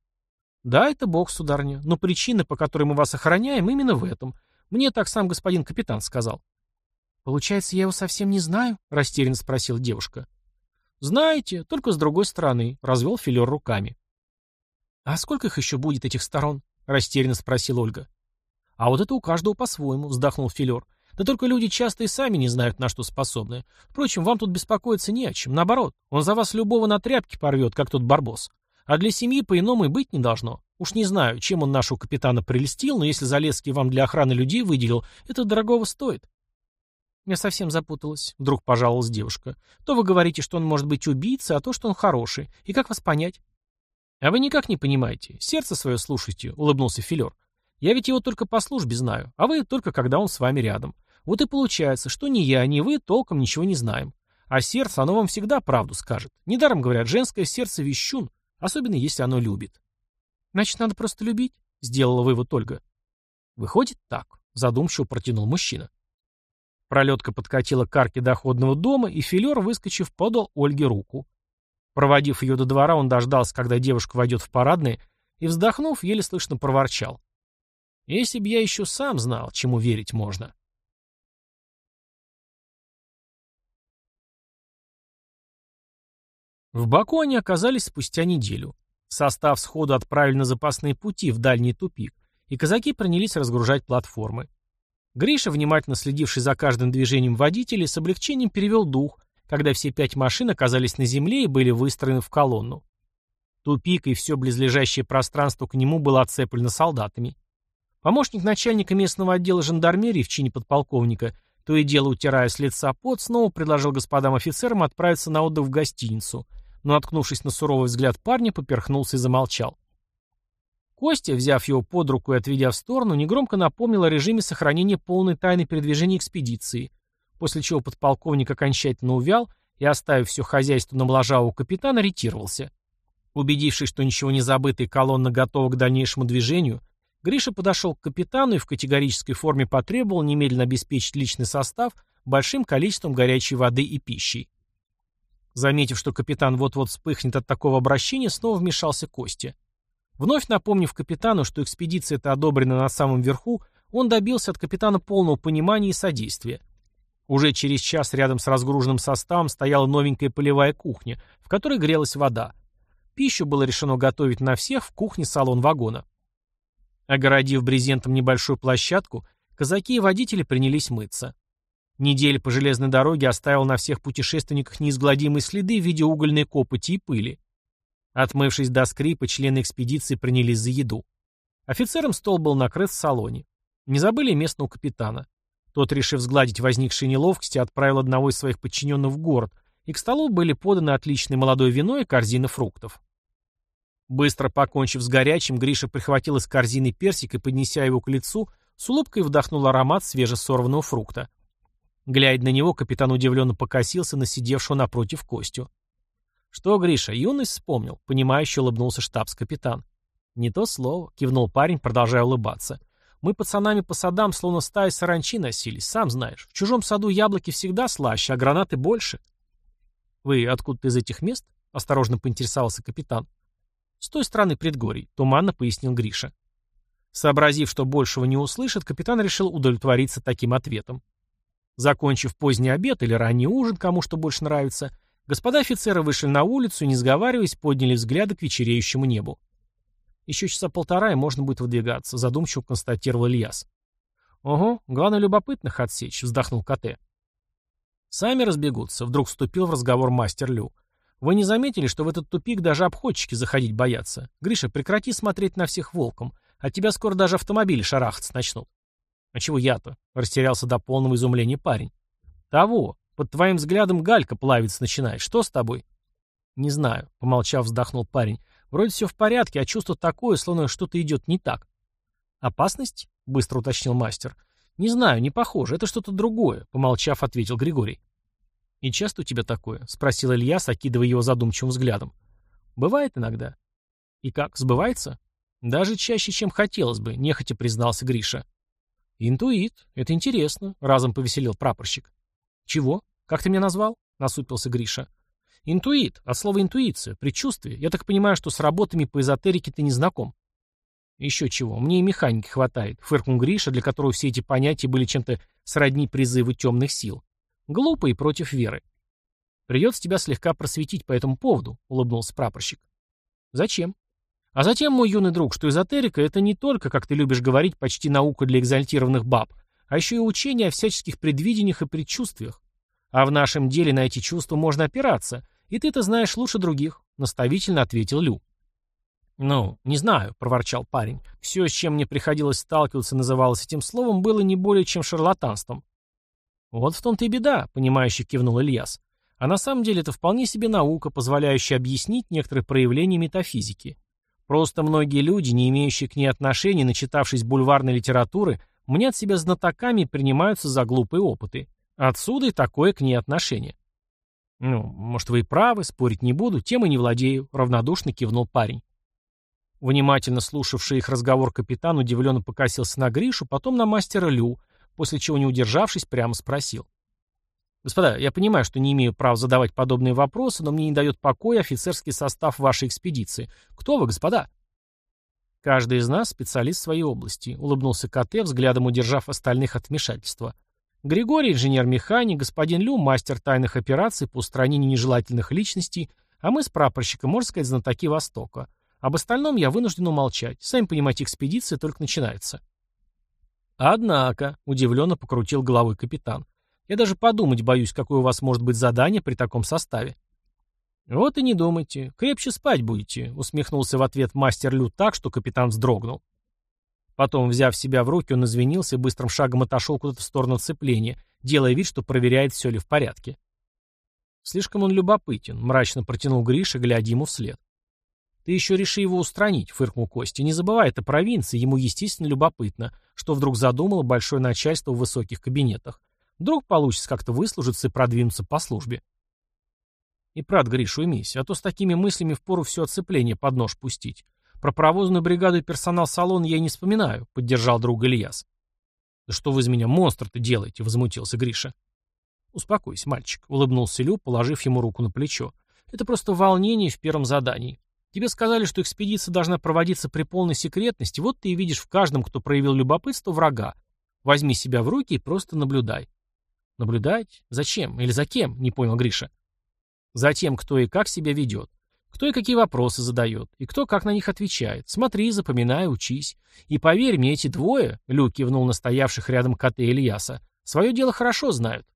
Да, это бог, сударня, но причина, по которой мы вас охраняем, именно в этом. Мне так сам господин капитан сказал. Получается, я его совсем не знаю? Растерянно спросила девушка. Знаете, только с другой стороны, развел Филер руками. «А сколько их еще будет, этих сторон?» — растерянно спросила Ольга. «А вот это у каждого по-своему», — вздохнул Филер. «Да только люди часто и сами не знают, на что способны. Впрочем, вам тут беспокоиться не о чем. Наоборот, он за вас любого на тряпки порвет, как тот барбос. А для семьи по-иному и быть не должно. Уж не знаю, чем он нашего капитана прелестил, но если Залесский вам для охраны людей выделил, это дорогого стоит». «Я совсем запуталась», — вдруг пожаловалась девушка. «То вы говорите, что он может быть убийцей, а то, что он хороший. И как вас понять?» «А вы никак не понимаете. Сердце свое слушайте», — улыбнулся Филер. «Я ведь его только по службе знаю, а вы только когда он с вами рядом. Вот и получается, что ни я, ни вы толком ничего не знаем. А сердце, оно вам всегда правду скажет. Недаром говорят, женское сердце вещун, особенно если оно любит». «Значит, надо просто любить», — сделала вывод Ольга. «Выходит так», — задумчиво протянул мужчина. Пролетка подкатила к арке доходного дома, и Филер, выскочив, подал Ольге руку. Проводив ее до двора, он дождался, когда девушка войдет в парадные, и, вздохнув, еле слышно проворчал. «Если б я еще сам знал, чему верить можно». В Баку они оказались спустя неделю. Состав сходу отправили на запасные пути в дальний тупик, и казаки принялись разгружать платформы. Гриша, внимательно следивший за каждым движением водителя, с облегчением перевел дух, когда все пять машин оказались на земле и были выстроены в колонну. Тупик и все близлежащее пространство к нему было оцеплено солдатами. Помощник начальника местного отдела жандармерии в чине подполковника, то и дело утирая с лица пот, снова предложил господам офицерам отправиться на отдых в гостиницу, но, откнувшись на суровый взгляд парня, поперхнулся и замолчал. Костя, взяв его под руку и отведя в сторону, негромко напомнил о режиме сохранения полной тайны передвижения экспедиции – после чего подполковник окончательно увял и, оставив все хозяйство на моложавого капитана, ретировался. Убедившись, что ничего не забыто и колонна готова к дальнейшему движению, Гриша подошел к капитану и в категорической форме потребовал немедленно обеспечить личный состав большим количеством горячей воды и пищи. Заметив, что капитан вот-вот вспыхнет от такого обращения, снова вмешался Костя. Вновь напомнив капитану, что экспедиция эта одобрена на самом верху, он добился от капитана полного понимания и содействия. Уже через час рядом с разгруженным составом стояла новенькая полевая кухня, в которой грелась вода. Пищу было решено готовить на всех в кухне-салон вагона. Огородив брезентом небольшую площадку, казаки и водители принялись мыться. Неделя по железной дороге оставила на всех путешественниках неизгладимые следы в виде угольной копоти и пыли. Отмывшись до скрипа, члены экспедиции принялись за еду. Офицерам стол был накрыт в салоне. Не забыли местного капитана. Тот, решив сгладить возникшие неловкости, отправил одного из своих подчиненных в город, и к столу были поданы отличное молодое вино и корзина фруктов. Быстро покончив с горячим, Гриша прихватил из корзины персик и, поднеся его к лицу, с улыбкой вдохнул аромат свежесорванного фрукта. Глядя на него, капитан удивленно покосился на сидевшего напротив Костю. «Что, Гриша, юность вспомнил?» — понимающе улыбнулся штабс-капитан. «Не то слово», — кивнул парень, продолжая улыбаться. «Мы пацанами по садам словно стая саранчи носились, сам знаешь. В чужом саду яблоки всегда слаще, а гранаты больше». «Вы откуда-то из этих мест?» — осторожно поинтересовался капитан. «С той стороны предгорий», — туманно пояснил Гриша. Сообразив, что большего не услышит, капитан решил удовлетвориться таким ответом. Закончив поздний обед или ранний ужин, кому что больше нравится, господа офицеры вышли на улицу и, не сговариваясь, подняли взгляды к вечереющему небу. Еще часа полтора и можно будет выдвигаться, задумчиво констатировал Ильяс. Ого, главное любопытных отсечь, вздохнул КТ. Сами разбегутся, вдруг вступил в разговор мастер Лю. Вы не заметили, что в этот тупик даже обходчики заходить боятся? Гриша, прекрати смотреть на всех волком. От тебя скоро даже автомобили шарахаться начнут. «А чего я-то?» — растерялся до полного изумления парень. «Того. Под твоим взглядом галька плавиться начинает. Что с тобой?» «Не знаю», — помолчав, вздохнул парень. «Вроде все в порядке, а чувство такое, словно что-то идет не так». «Опасность?» — быстро уточнил мастер. «Не знаю, не похоже. Это что-то другое», — помолчав, ответил Григорий. «И часто у тебя такое?» — спросил Илья, окидывая его задумчивым взглядом. «Бывает иногда». «И как, сбывается?» «Даже чаще, чем хотелось бы», — нехотя признался Гриша. «Интуит. Это интересно», — разом повеселил прапорщик. «Чего? Как ты меня назвал?» — насупился Гриша. «Интуит. От слова интуиция. Предчувствие. Я так понимаю, что с работами по эзотерике ты не знаком». «Еще чего. Мне и механики хватает», — фыркнул Гриша, для которого все эти понятия были чем-то сродни призыву темных сил. «Глупо и против веры». «Придется тебя слегка просветить по этому поводу», — улыбнулся прапорщик. «Зачем?» А затем, мой юный друг, что эзотерика — это не только, как ты любишь говорить, почти наука для экзальтированных баб, а еще и учение о всяческих предвидениях и предчувствиях. А в нашем деле на эти чувства можно опираться, и ты это знаешь лучше других», — наставительно ответил Лю. «Ну, не знаю», — проворчал парень. «Все, с чем мне приходилось сталкиваться, называлось этим словом, было не более чем шарлатанством». «Вот в том-то и беда», — понимающе кивнул Ильяс. «А на самом деле это вполне себе наука, позволяющая объяснить некоторые проявления метафизики. Просто многие люди, не имеющие к ней отношения, начитавшись бульварной литературы, мнят себя знатоками и принимаются за глупые опыты. Отсюда и такое к ней отношение. «Ну, может, вы и правы, спорить не буду, тем и не владею», — равнодушно кивнул парень. Внимательно слушавший их разговор капитан удивленно покосился на Гришу, потом на мастера Лю, после чего, не удержавшись, прямо спросил. «Господа, я понимаю, что не имею права задавать подобные вопросы, но мне не дает покоя офицерский состав вашей экспедиции. Кто вы, господа?» «Каждый из нас специалист своей области», — улыбнулся КТ, взглядом удержав остальных от вмешательства. «Григорий — инженер-механик, господин Лю — мастер тайных операций по устранению нежелательных личностей, а мы с прапорщиком, можно сказать, знатоки Востока. Об остальном я вынужден умолчать. Сами понимаете, экспедиция только начинается». «Однако», — удивленно покрутил головой капитан, я даже подумать боюсь, какое у вас может быть задание при таком составе. Вот и не думайте. Крепче спать будете, усмехнулся в ответ мастер Лю так, что капитан вздрогнул. Потом, взяв себя в руки, он извинился быстрым шагом отошел куда-то в сторону цепления, делая вид, что проверяет, все ли в порядке. Слишком он любопытен, мрачно протянул Гриша, глядя ему вслед. «Ты еще реши его устранить», — фыркнул Костя. «Не забывай, это провинция, ему, естественно, любопытно, что вдруг задумало большое начальство в высоких кабинетах. Вдруг получится как-то выслужиться и продвинуться по службе. И прав, Гриш, уймись, а то с такими мыслями впору все отцепление под нож пустить. Про паровозную бригаду и персонал салона я и не вспоминаю, поддержал друг Ильяс. Да что вы из меня монстр-то делаете, возмутился Гриша. Успокойся, мальчик, улыбнулся Лю, положив ему руку на плечо. Это просто волнение в первом задании. Тебе сказали, что экспедиция должна проводиться при полной секретности, вот ты и видишь в каждом, кто проявил любопытство, врага. Возьми себя в руки и просто наблюдай. Наблюдать? Зачем? Или за кем? Не понял Гриша. За тем, кто и как себя ведет. Кто и какие вопросы задает. И кто как на них отвечает. Смотри, запоминай, учись. И поверь мне, эти двое, Люк кивнул на стоявших рядом коты Ильяса, свое дело хорошо знают.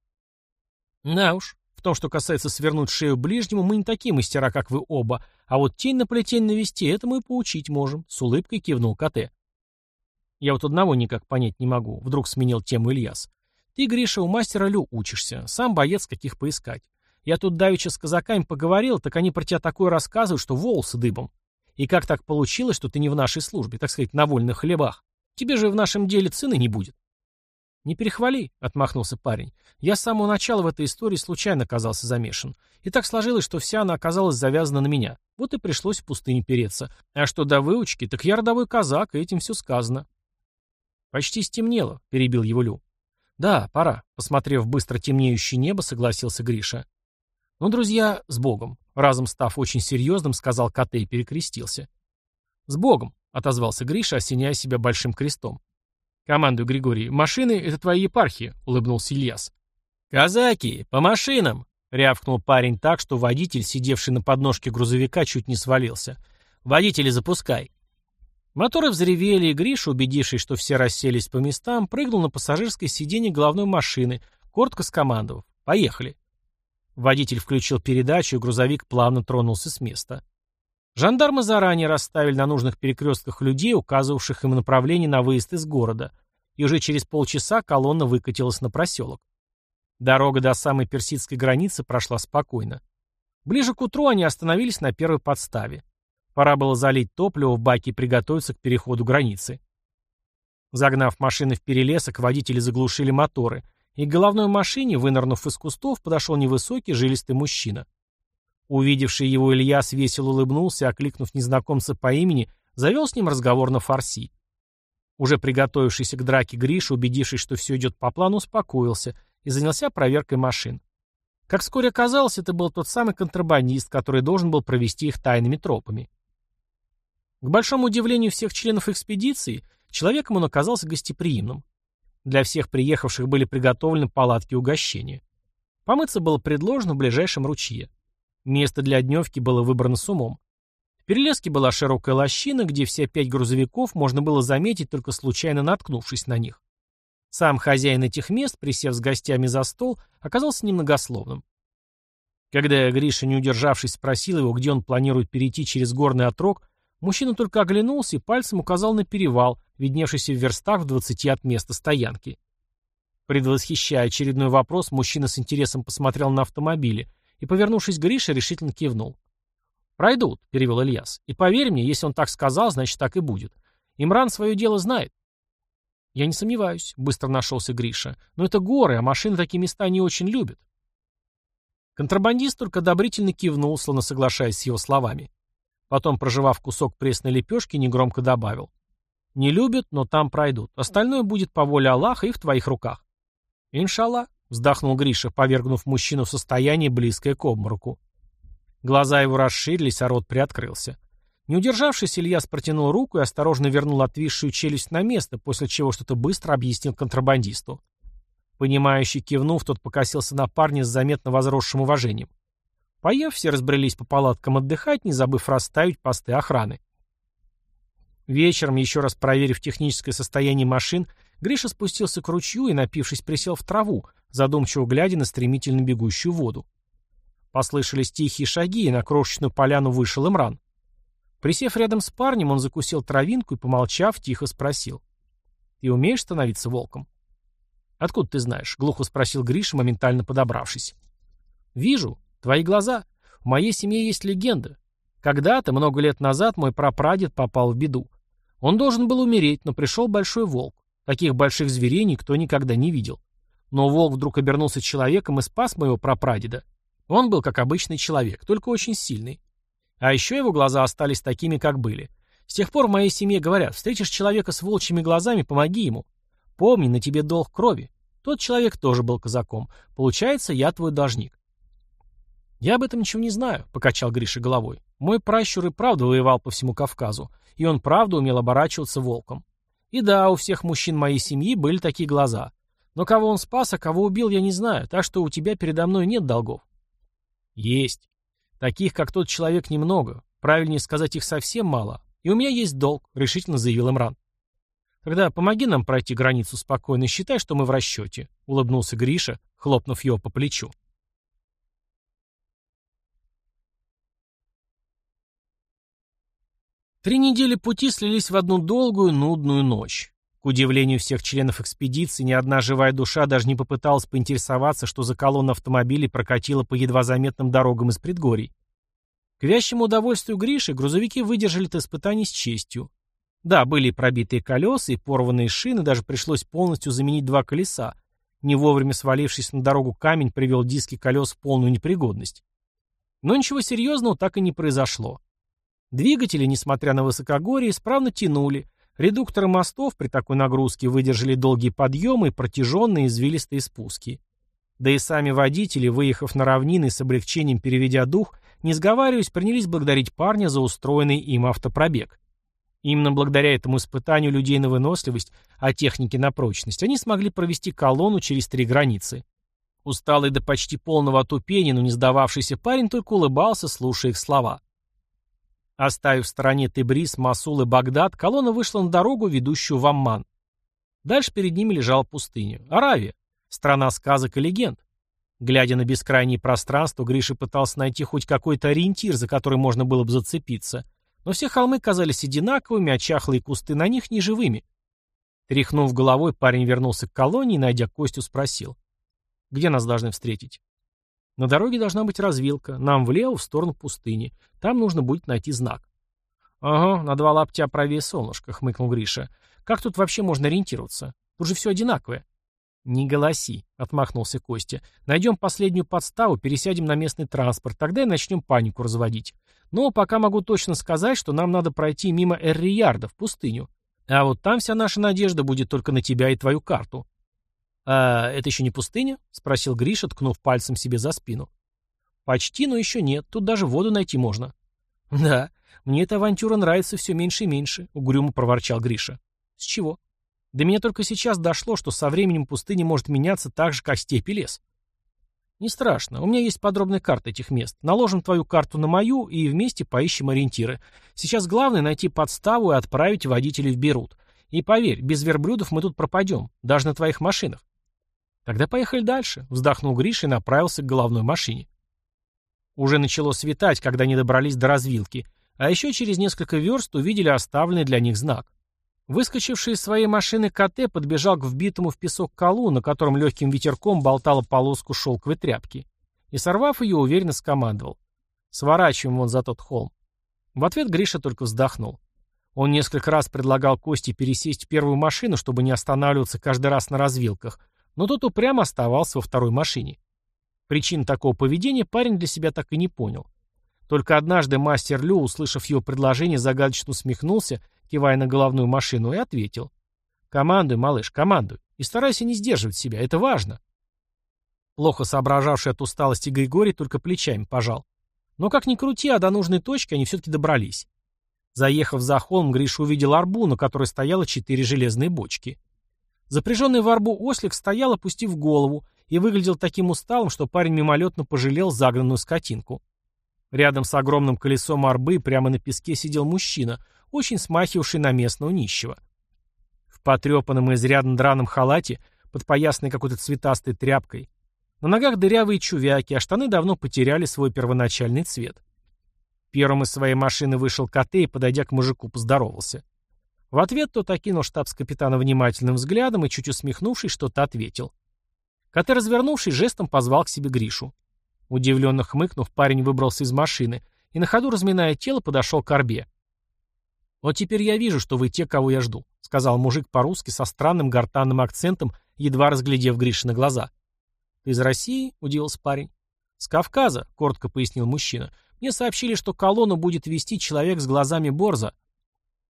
Да уж, в том, что касается свернуть шею ближнему, мы не такие мастера, как вы оба, а вот тень на плетень навести, это мы поучить можем, с улыбкой кивнул коте. Я вот одного никак понять не могу, вдруг сменил тему Ильяс. Ты, Гриша, у мастера Лю учишься, сам боец каких поискать. Я тут давеча с казаками поговорил, так они про тебя такое рассказывают, что волосы дыбом. И как так получилось, что ты не в нашей службе, так сказать, на вольных хлебах? Тебе же в нашем деле цены не будет. «Не перехвали», — отмахнулся парень. «Я с самого начала в этой истории случайно оказался замешан. И так сложилось, что вся она оказалась завязана на меня. Вот и пришлось в пустыне переться. А что до выучки, так я родовой казак, и этим все сказано». «Почти стемнело», — перебил его Лю. «Да, пора», — посмотрев быстро темнеющее небо, согласился Гриша. «Ну, друзья, с Богом», — разом став очень серьезным, сказал Коте и перекрестился. «С Богом», — отозвался Гриша, осеняя себя большим крестом. «Командуй, Григорий, машины — это твоя епархия», — улыбнулся Ильяс. «Казаки, по машинам!» — рявкнул парень так, что водитель, сидевший на подножке грузовика, чуть не свалился. «Водители, запускай!» Моторы взревели, и Гриша, убедившись, что все расселись по местам, прыгнул на пассажирское сиденье головной машины, коротко скомандовав. «Поехали!» Водитель включил передачу, и грузовик плавно тронулся с места. Жандармы заранее расставили на нужных перекрестках людей, указывавших им направление на выезд из города, и уже через полчаса колонна выкатилась на проселок. Дорога до самой персидской границы прошла спокойно. Ближе к утру они остановились на первой подставе. Пора было залить топливо в баки и приготовиться к переходу границы. Загнав машины в перелесок, водители заглушили моторы, и к головной машине, вынырнув из кустов, подошел невысокий жилистый мужчина. Увидевший его Ильяс весело улыбнулся, окликнув незнакомца по имени, завел с ним разговор на фарси. Уже приготовившийся к драке Гриша, убедившись, что все идет по плану, успокоился и занялся проверкой машин. Как вскоре оказалось, это был тот самый контрабандист, который должен был провести их тайными тропами. К большому удивлению всех членов экспедиции, человеком он оказался гостеприимным. Для всех приехавших были приготовлены палатки угощения. Помыться было предложено в ближайшем ручье. Место для дневки было выбрано с умом. В Перелеске была широкая лощина, где все пять грузовиков можно было заметить, только случайно наткнувшись на них. Сам хозяин этих мест, присев с гостями за стол, оказался немногословным. Когда Гриша, не удержавшись, спросил его, где он планирует перейти через горный отрог, мужчина только оглянулся и пальцем указал на перевал, видневшийся в верстах в двадцати от места стоянки. Предвосхищая очередной вопрос, мужчина с интересом посмотрел на автомобили, и, повернувшись к Грише, решительно кивнул. «Пройдут», — перевел Ильяс. «И поверь мне, если он так сказал, значит, так и будет. Имран свое дело знает». «Я не сомневаюсь», — быстро нашелся Гриша. «Но это горы, а машины такие места не очень любят». Контрабандист только одобрительно кивнул, словно соглашаясь с его словами. Потом, проживав кусок пресной лепешки, негромко добавил. «Не любят, но там пройдут. Остальное будет по воле Аллаха и в твоих руках». «Иншаллах», Вздохнул Гриша, повергнув мужчину в состояние, близкое к обмороку. Глаза его расширились, а рот приоткрылся. Не удержавшись, Ильяс протянул руку и осторожно вернул отвисшую челюсть на место, после чего что-то быстро объяснил контрабандисту. Понимающий кивнув, тот покосился на парня с заметно возросшим уважением. Поев, все разбрелись по палаткам отдыхать, не забыв расставить посты охраны. Вечером, еще раз проверив техническое состояние машин, Гриша спустился к ручью и, напившись, присел в траву, задумчиво глядя на стремительно бегущую воду. Послышались тихие шаги, и на крошечную поляну вышел Имран. Присев рядом с парнем, он закусил травинку и, помолчав, тихо спросил. «Ты умеешь становиться волком?» «Откуда ты знаешь?» — глухо спросил Гриша, моментально подобравшись. «Вижу. Твои глаза. В моей семье есть легенда. Когда-то, много лет назад, мой прапрадед попал в беду. Он должен был умереть, но пришел большой волк. Таких больших зверей никто никогда не видел. Но волк вдруг обернулся человеком и спас моего прапрадеда. Он был как обычный человек, только очень сильный. А еще его глаза остались такими, как были. С тех пор в моей семье говорят, встретишь человека с волчьими глазами, помоги ему. Помни, на тебе долг крови. Тот человек тоже был казаком. Получается, я твой должник. Я об этом ничего не знаю, покачал Гриша головой. Мой пращур и правда воевал по всему Кавказу, и он правда умел оборачиваться волком. И да, у всех мужчин моей семьи были такие глаза. Но кого он спас, а кого убил, я не знаю, так что у тебя передо мной нет долгов. Есть. Таких, как тот человек, немного. Правильнее сказать, их совсем мало. И у меня есть долг, решительно заявил Имран. Тогда помоги нам пройти границу спокойно и считай, что мы в расчете, улыбнулся Гриша, хлопнув его по плечу. Три недели пути слились в одну долгую, нудную ночь. К удивлению всех членов экспедиции, ни одна живая душа даже не попыталась поинтересоваться, что за колонна автомобилей прокатила по едва заметным дорогам из предгорий. К вящему удовольствию Гриши грузовики выдержали это испытание с честью. Да, были пробитые колеса и порванные шины, даже пришлось полностью заменить два колеса. Не вовремя свалившись на дорогу камень привел диски колес в полную непригодность. Но ничего серьезного так и не произошло. Двигатели, несмотря на высокогорье, исправно тянули. Редукторы мостов при такой нагрузке выдержали долгие подъемы и протяженные извилистые спуски. Да и сами водители, выехав на равнины с облегчением переведя дух, не сговариваясь, принялись благодарить парня за устроенный им автопробег. Именно благодаря этому испытанию людей на выносливость, а техники на прочность, они смогли провести колонну через три границы. Усталый до почти полного отупения, но не сдававшийся парень только улыбался, слушая их слова. Оставив в стороне Тебрис, Масул и Багдад, колонна вышла на дорогу, ведущую в Амман. Дальше перед ними лежала пустыня. Аравия. Страна сказок и легенд. Глядя на бескрайнее пространство, Гриша пытался найти хоть какой-то ориентир, за который можно было бы зацепиться. Но все холмы казались одинаковыми, а чахлые кусты на них неживыми. Тряхнув головой, парень вернулся к колонии найдя Костю, спросил. «Где нас должны встретить?» «На дороге должна быть развилка. Нам влево, в сторону пустыни. Там нужно будет найти знак». «Ага, на два лаптя правее солнышко», — хмыкнул Гриша. «Как тут вообще можно ориентироваться? Тут же все одинаковое». «Не голоси», — отмахнулся Костя. «Найдем последнюю подставу, пересядем на местный транспорт, тогда и начнем панику разводить. Но пока могу точно сказать, что нам надо пройти мимо Эрриярда в пустыню. А вот там вся наша надежда будет только на тебя и твою карту». «А это еще не пустыня?» — спросил Гриша, ткнув пальцем себе за спину. «Почти, но еще нет. Тут даже воду найти можно». «Да, мне эта авантюра нравится все меньше и меньше», — угрюмо проворчал Гриша. «С чего?» До меня только сейчас дошло, что со временем пустыня может меняться так же, как степь и лес. Не страшно, у меня есть подробная карта этих мест. Наложим твою карту на мою и вместе поищем ориентиры. Сейчас главное найти подставу и отправить водителей в Берут. И поверь, без верблюдов мы тут пропадем, даже на твоих машинах. Тогда поехали дальше, вздохнул Гриша и направился к головной машине. Уже начало светать, когда они добрались до развилки, а еще через несколько верст увидели оставленный для них знак. Выскочивший из своей машины КТ подбежал к вбитому в песок колу, на котором легким ветерком болтала полоску шелковой тряпки. И, сорвав ее, уверенно скомандовал. «Сворачиваем вон за тот холм». В ответ Гриша только вздохнул. Он несколько раз предлагал Косте пересесть в первую машину, чтобы не останавливаться каждый раз на развилках, но тот упрямо оставался во второй машине. Причин такого поведения парень для себя так и не понял. Только однажды мастер Лю, услышав его предложение, загадочно усмехнулся кивая на головную машину, и ответил. «Командуй, малыш, командуй. И старайся не сдерживать себя, это важно». Плохо соображавший от усталости Григорий только плечами пожал. Но как ни крути, а до нужной точки они все-таки добрались. Заехав за холм, Гриша увидел арбу, на которой стояло четыре железные бочки. Запряженный в арбу ослик стоял, опустив голову, и выглядел таким усталым, что парень мимолетно пожалел загнанную скотинку. Рядом с огромным колесом арбы прямо на песке сидел мужчина, очень смахивавший на местного нищего. В потрепанном и изрядно драном халате, подпоясанной какой-то цветастой тряпкой. На ногах дырявые чувяки, а штаны давно потеряли свой первоначальный цвет. Первым из своей машины вышел КТ и, подойдя к мужику, поздоровался. В ответ тот окинул штабс-капитана внимательным взглядом и, чуть усмехнувшись, что-то ответил. КТ, развернувшись, жестом позвал к себе Гришу. Удивленно хмыкнув, парень выбрался из машины и на ходу, разминая тело, подошел к орбе. «Вот теперь я вижу, что вы те, кого я жду», — сказал мужик по-русски со странным гортанным акцентом, едва разглядев Гришина глаза. «Ты из России?» — удивился парень. «С Кавказа», — коротко пояснил мужчина. «Мне сообщили, что колонну будет вести человек с глазами Борза».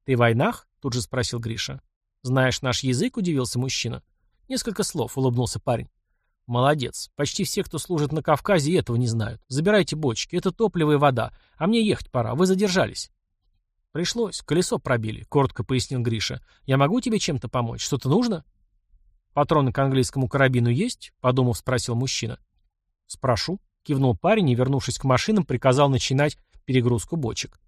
«Ты в войнах?» — тут же спросил Гриша. «Знаешь наш язык?» — удивился мужчина. «Несколько слов», — улыбнулся парень. «Молодец. Почти все, кто служит на Кавказе, этого не знают. Забирайте бочки. Это топливо и вода. А мне ехать пора. Вы задержались». «Пришлось. Колесо пробили», — коротко пояснил Гриша. «Я могу тебе чем-то помочь? Что-то нужно?» «Патроны к английскому карабину есть?» — подумав, спросил мужчина. «Спрошу», — кивнул парень и, вернувшись к машинам, приказал начинать перегрузку бочек.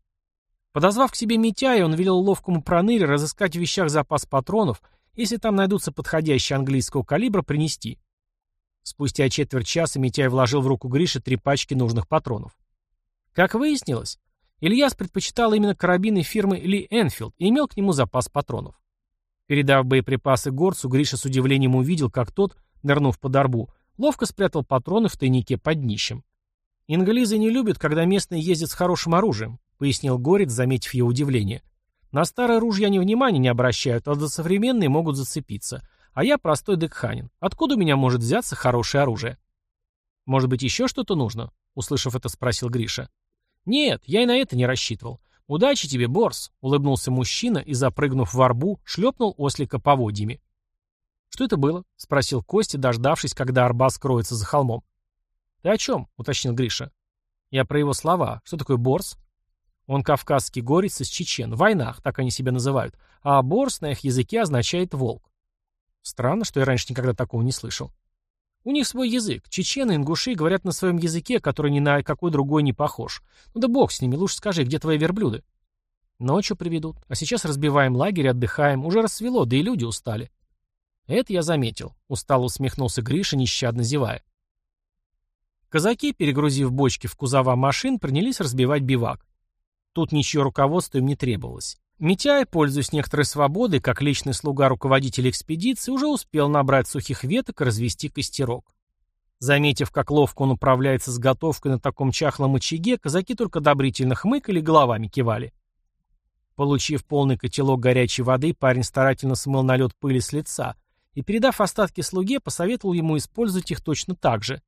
Подозвав к себе Митяя, он велел ловкому проныре разыскать в вещах запас патронов, если там найдутся подходящие английского калибра, принести. Спустя четверть часа Митяй вложил в руку Гриши три пачки нужных патронов. Как выяснилось, Ильяс предпочитал именно карабины фирмы Ли Энфилд и имел к нему запас патронов. Передав боеприпасы горцу, Гриша с удивлением увидел, как тот, нырнув под арбу, ловко спрятал патроны в тайнике под днищем. «Инглизы не любят, когда местные ездят с хорошим оружием», — пояснил Горец, заметив его удивление. На старые ружья они внимания не обращают, а за современные могут зацепиться. А я простой декханин. Откуда у меня может взяться хорошее оружие? Может быть, еще что-то нужно? Услышав это, спросил Гриша. Нет, я и на это не рассчитывал. Удачи тебе, Борс, улыбнулся мужчина и, запрыгнув в арбу, шлепнул ослика поводьями. Что это было? спросил Костя, дождавшись, когда арба скроется за холмом. Ты о чем? уточнил Гриша. Я про его слова. Что такое Борс? Он кавказский горец из чечен. В войнах, так они себя называют. А Борс на их языке означает волк. Странно, что я раньше никогда такого не слышал. У них свой язык. Чечены, ингуши говорят на своем языке, который ни на какой другой не похож. Ну да бог с ними, лучше скажи, где твои верблюды? Ночью приведут. А сейчас разбиваем лагерь, отдыхаем. Уже рассвело, да и люди устали. Это я заметил. Устало усмехнулся Гриша, нещадно зевая. Казаки, перегрузив бочки в кузова машин, принялись разбивать бивак. Тут ничье руководство им не требовалось. Митяй, пользуясь некоторой свободой, как личный слуга руководителя экспедиции, уже успел набрать сухих веток и развести костерок. Заметив, как ловко он управляется с готовкой на таком чахлом очаге, казаки только одобрительно хмыкали и головами кивали. Получив полный котелок горячей воды, парень старательно смыл налет пыли с лица и, передав остатки слуге, посоветовал ему использовать их точно так же.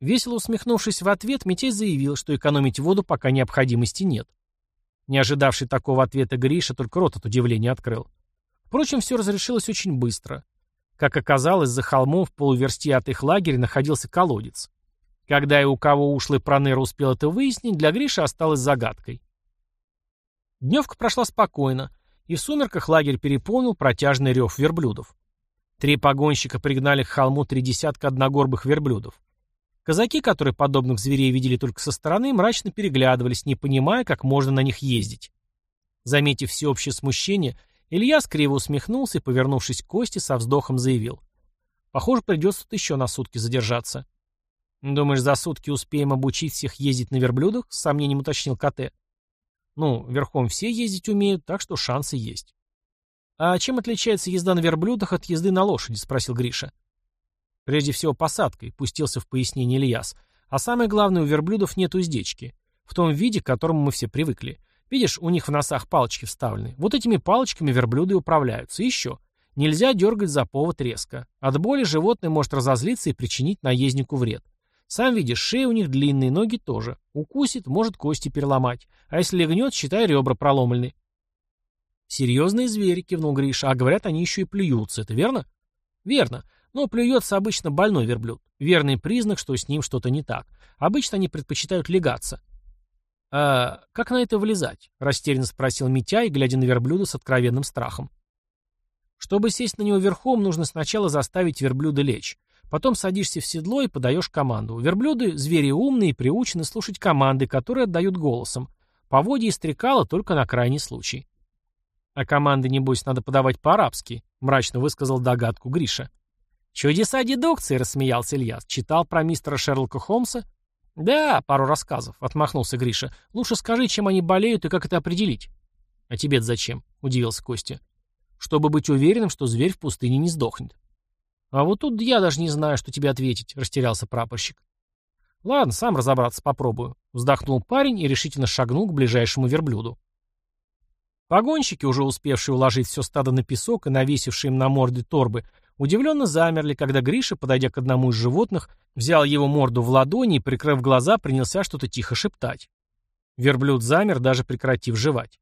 Весело усмехнувшись в ответ, Митяй заявил, что экономить воду пока необходимости нет. Не ожидавший такого ответа Гриша только рот от удивления открыл. Впрочем, все разрешилось очень быстро. Как оказалось, за холмом в полуверсте от их лагеря находился колодец. Когда и у кого ушлый Пронер успел это выяснить, для Гриши осталось загадкой. Дневка прошла спокойно, и в сумерках лагерь переполнил протяжный рев верблюдов. Три погонщика пригнали к холму три десятка одногорбых верблюдов. Казаки, которые подобных зверей видели только со стороны, мрачно переглядывались, не понимая, как можно на них ездить. Заметив всеобщее смущение, Илья скриво усмехнулся и, повернувшись к Косте, со вздохом заявил. «Похоже, придется тут еще на сутки задержаться». «Думаешь, за сутки успеем обучить всех ездить на верблюдах?» — с сомнением уточнил КТ. «Ну, верхом все ездить умеют, так что шансы есть». «А чем отличается езда на верблюдах от езды на лошади?» — спросил Гриша. Прежде всего посадкой, пустился в пояснение Ильяс. А самое главное, у верблюдов нет уздечки. В том виде, к которому мы все привыкли. Видишь, у них в носах палочки вставлены. Вот этими палочками верблюды управляются. Еще. Нельзя дергать за повод резко. От боли животное может разозлиться и причинить наезднику вред. Сам видишь, шея у них длинные, ноги тоже. Укусит, может кости переломать. А если легнет, считай, ребра проломлены. «Серьезные звери», — кивнул Гриша. «А говорят, они еще и плюются. Это верно?» «Верно. Но плюется обычно больной верблюд. Верный признак, что с ним что-то не так. Обычно они предпочитают легаться. «А как на это влезать?» – растерянно спросил Митяй, глядя на верблюда с откровенным страхом. Чтобы сесть на него верхом, нужно сначала заставить верблюда лечь. Потом садишься в седло и подаешь команду. Верблюды – звери умные и приучены слушать команды, которые отдают голосом. Поводья и стрекала только на крайний случай. «А команды, небось, надо подавать по-арабски», – мрачно высказал догадку Гриша. «Чудеса дедукции», — рассмеялся Илья. «Читал про мистера Шерлока Холмса?» «Да, пару рассказов», — отмахнулся Гриша. «Лучше скажи, чем они болеют и как это определить». «А тебе зачем?» — удивился Костя. «Чтобы быть уверенным, что зверь в пустыне не сдохнет». «А вот тут я даже не знаю, что тебе ответить», — растерялся прапорщик. «Ладно, сам разобраться попробую», — вздохнул парень и решительно шагнул к ближайшему верблюду. Погонщики, уже успевшие уложить все стадо на песок и навесившие им на морды торбы, удивленно замерли, когда Гриша, подойдя к одному из животных, взял его морду в ладони и, прикрыв глаза, принялся что-то тихо шептать. Верблюд замер, даже прекратив жевать.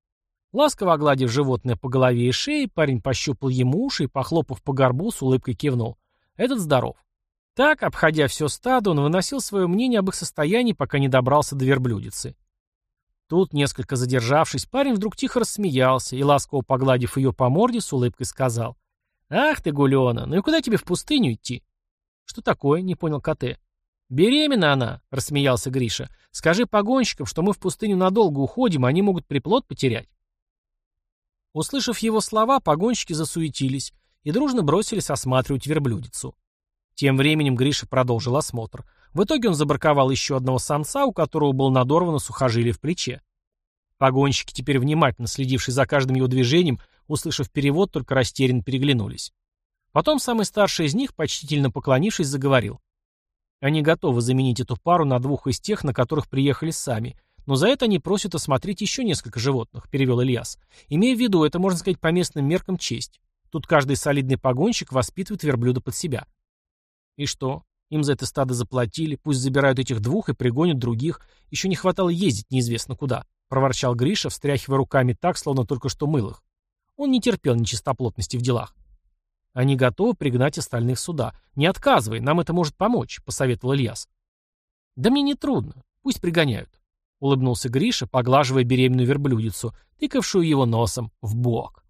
Ласково огладив животное по голове и шее, парень пощупал ему уши и, похлопав по горбу, с улыбкой кивнул. Этот здоров. Так, обходя все стадо, он выносил свое мнение об их состоянии, пока не добрался до верблюдицы. Тут, несколько задержавшись, парень вдруг тихо рассмеялся и, ласково погладив ее по морде, с улыбкой сказал. «Ах ты, Гулена, ну и куда тебе в пустыню идти?» «Что такое?» — не понял КТ. «Беременна она», — рассмеялся Гриша. «Скажи погонщикам, что мы в пустыню надолго уходим, они могут приплод потерять». Услышав его слова, погонщики засуетились и дружно бросились осматривать верблюдицу. Тем временем Гриша продолжил осмотр. В итоге он забраковал еще одного самца, у которого был надорвано сухожилие в плече. Погонщики, теперь внимательно следившие за каждым его движением, услышав перевод, только растерянно переглянулись. Потом самый старший из них, почтительно поклонившись, заговорил. Они готовы заменить эту пару на двух из тех, на которых приехали сами, но за это они просят осмотреть еще несколько животных», — перевел Ильяс. «Имея в виду, это, можно сказать, по местным меркам честь. Тут каждый солидный погонщик воспитывает верблюда под себя». «И что? Им за это стадо заплатили, пусть забирают этих двух и пригонят других. Еще не хватало ездить неизвестно куда», — проворчал Гриша, встряхивая руками так, словно только что мыл их. Он не терпел нечистоплотности в делах. «Они готовы пригнать остальных сюда. Не отказывай, нам это может помочь», — посоветовал Ильяс. «Да мне не трудно. Пусть пригоняют», — улыбнулся Гриша, поглаживая беременную верблюдицу, тыкавшую его носом в бок.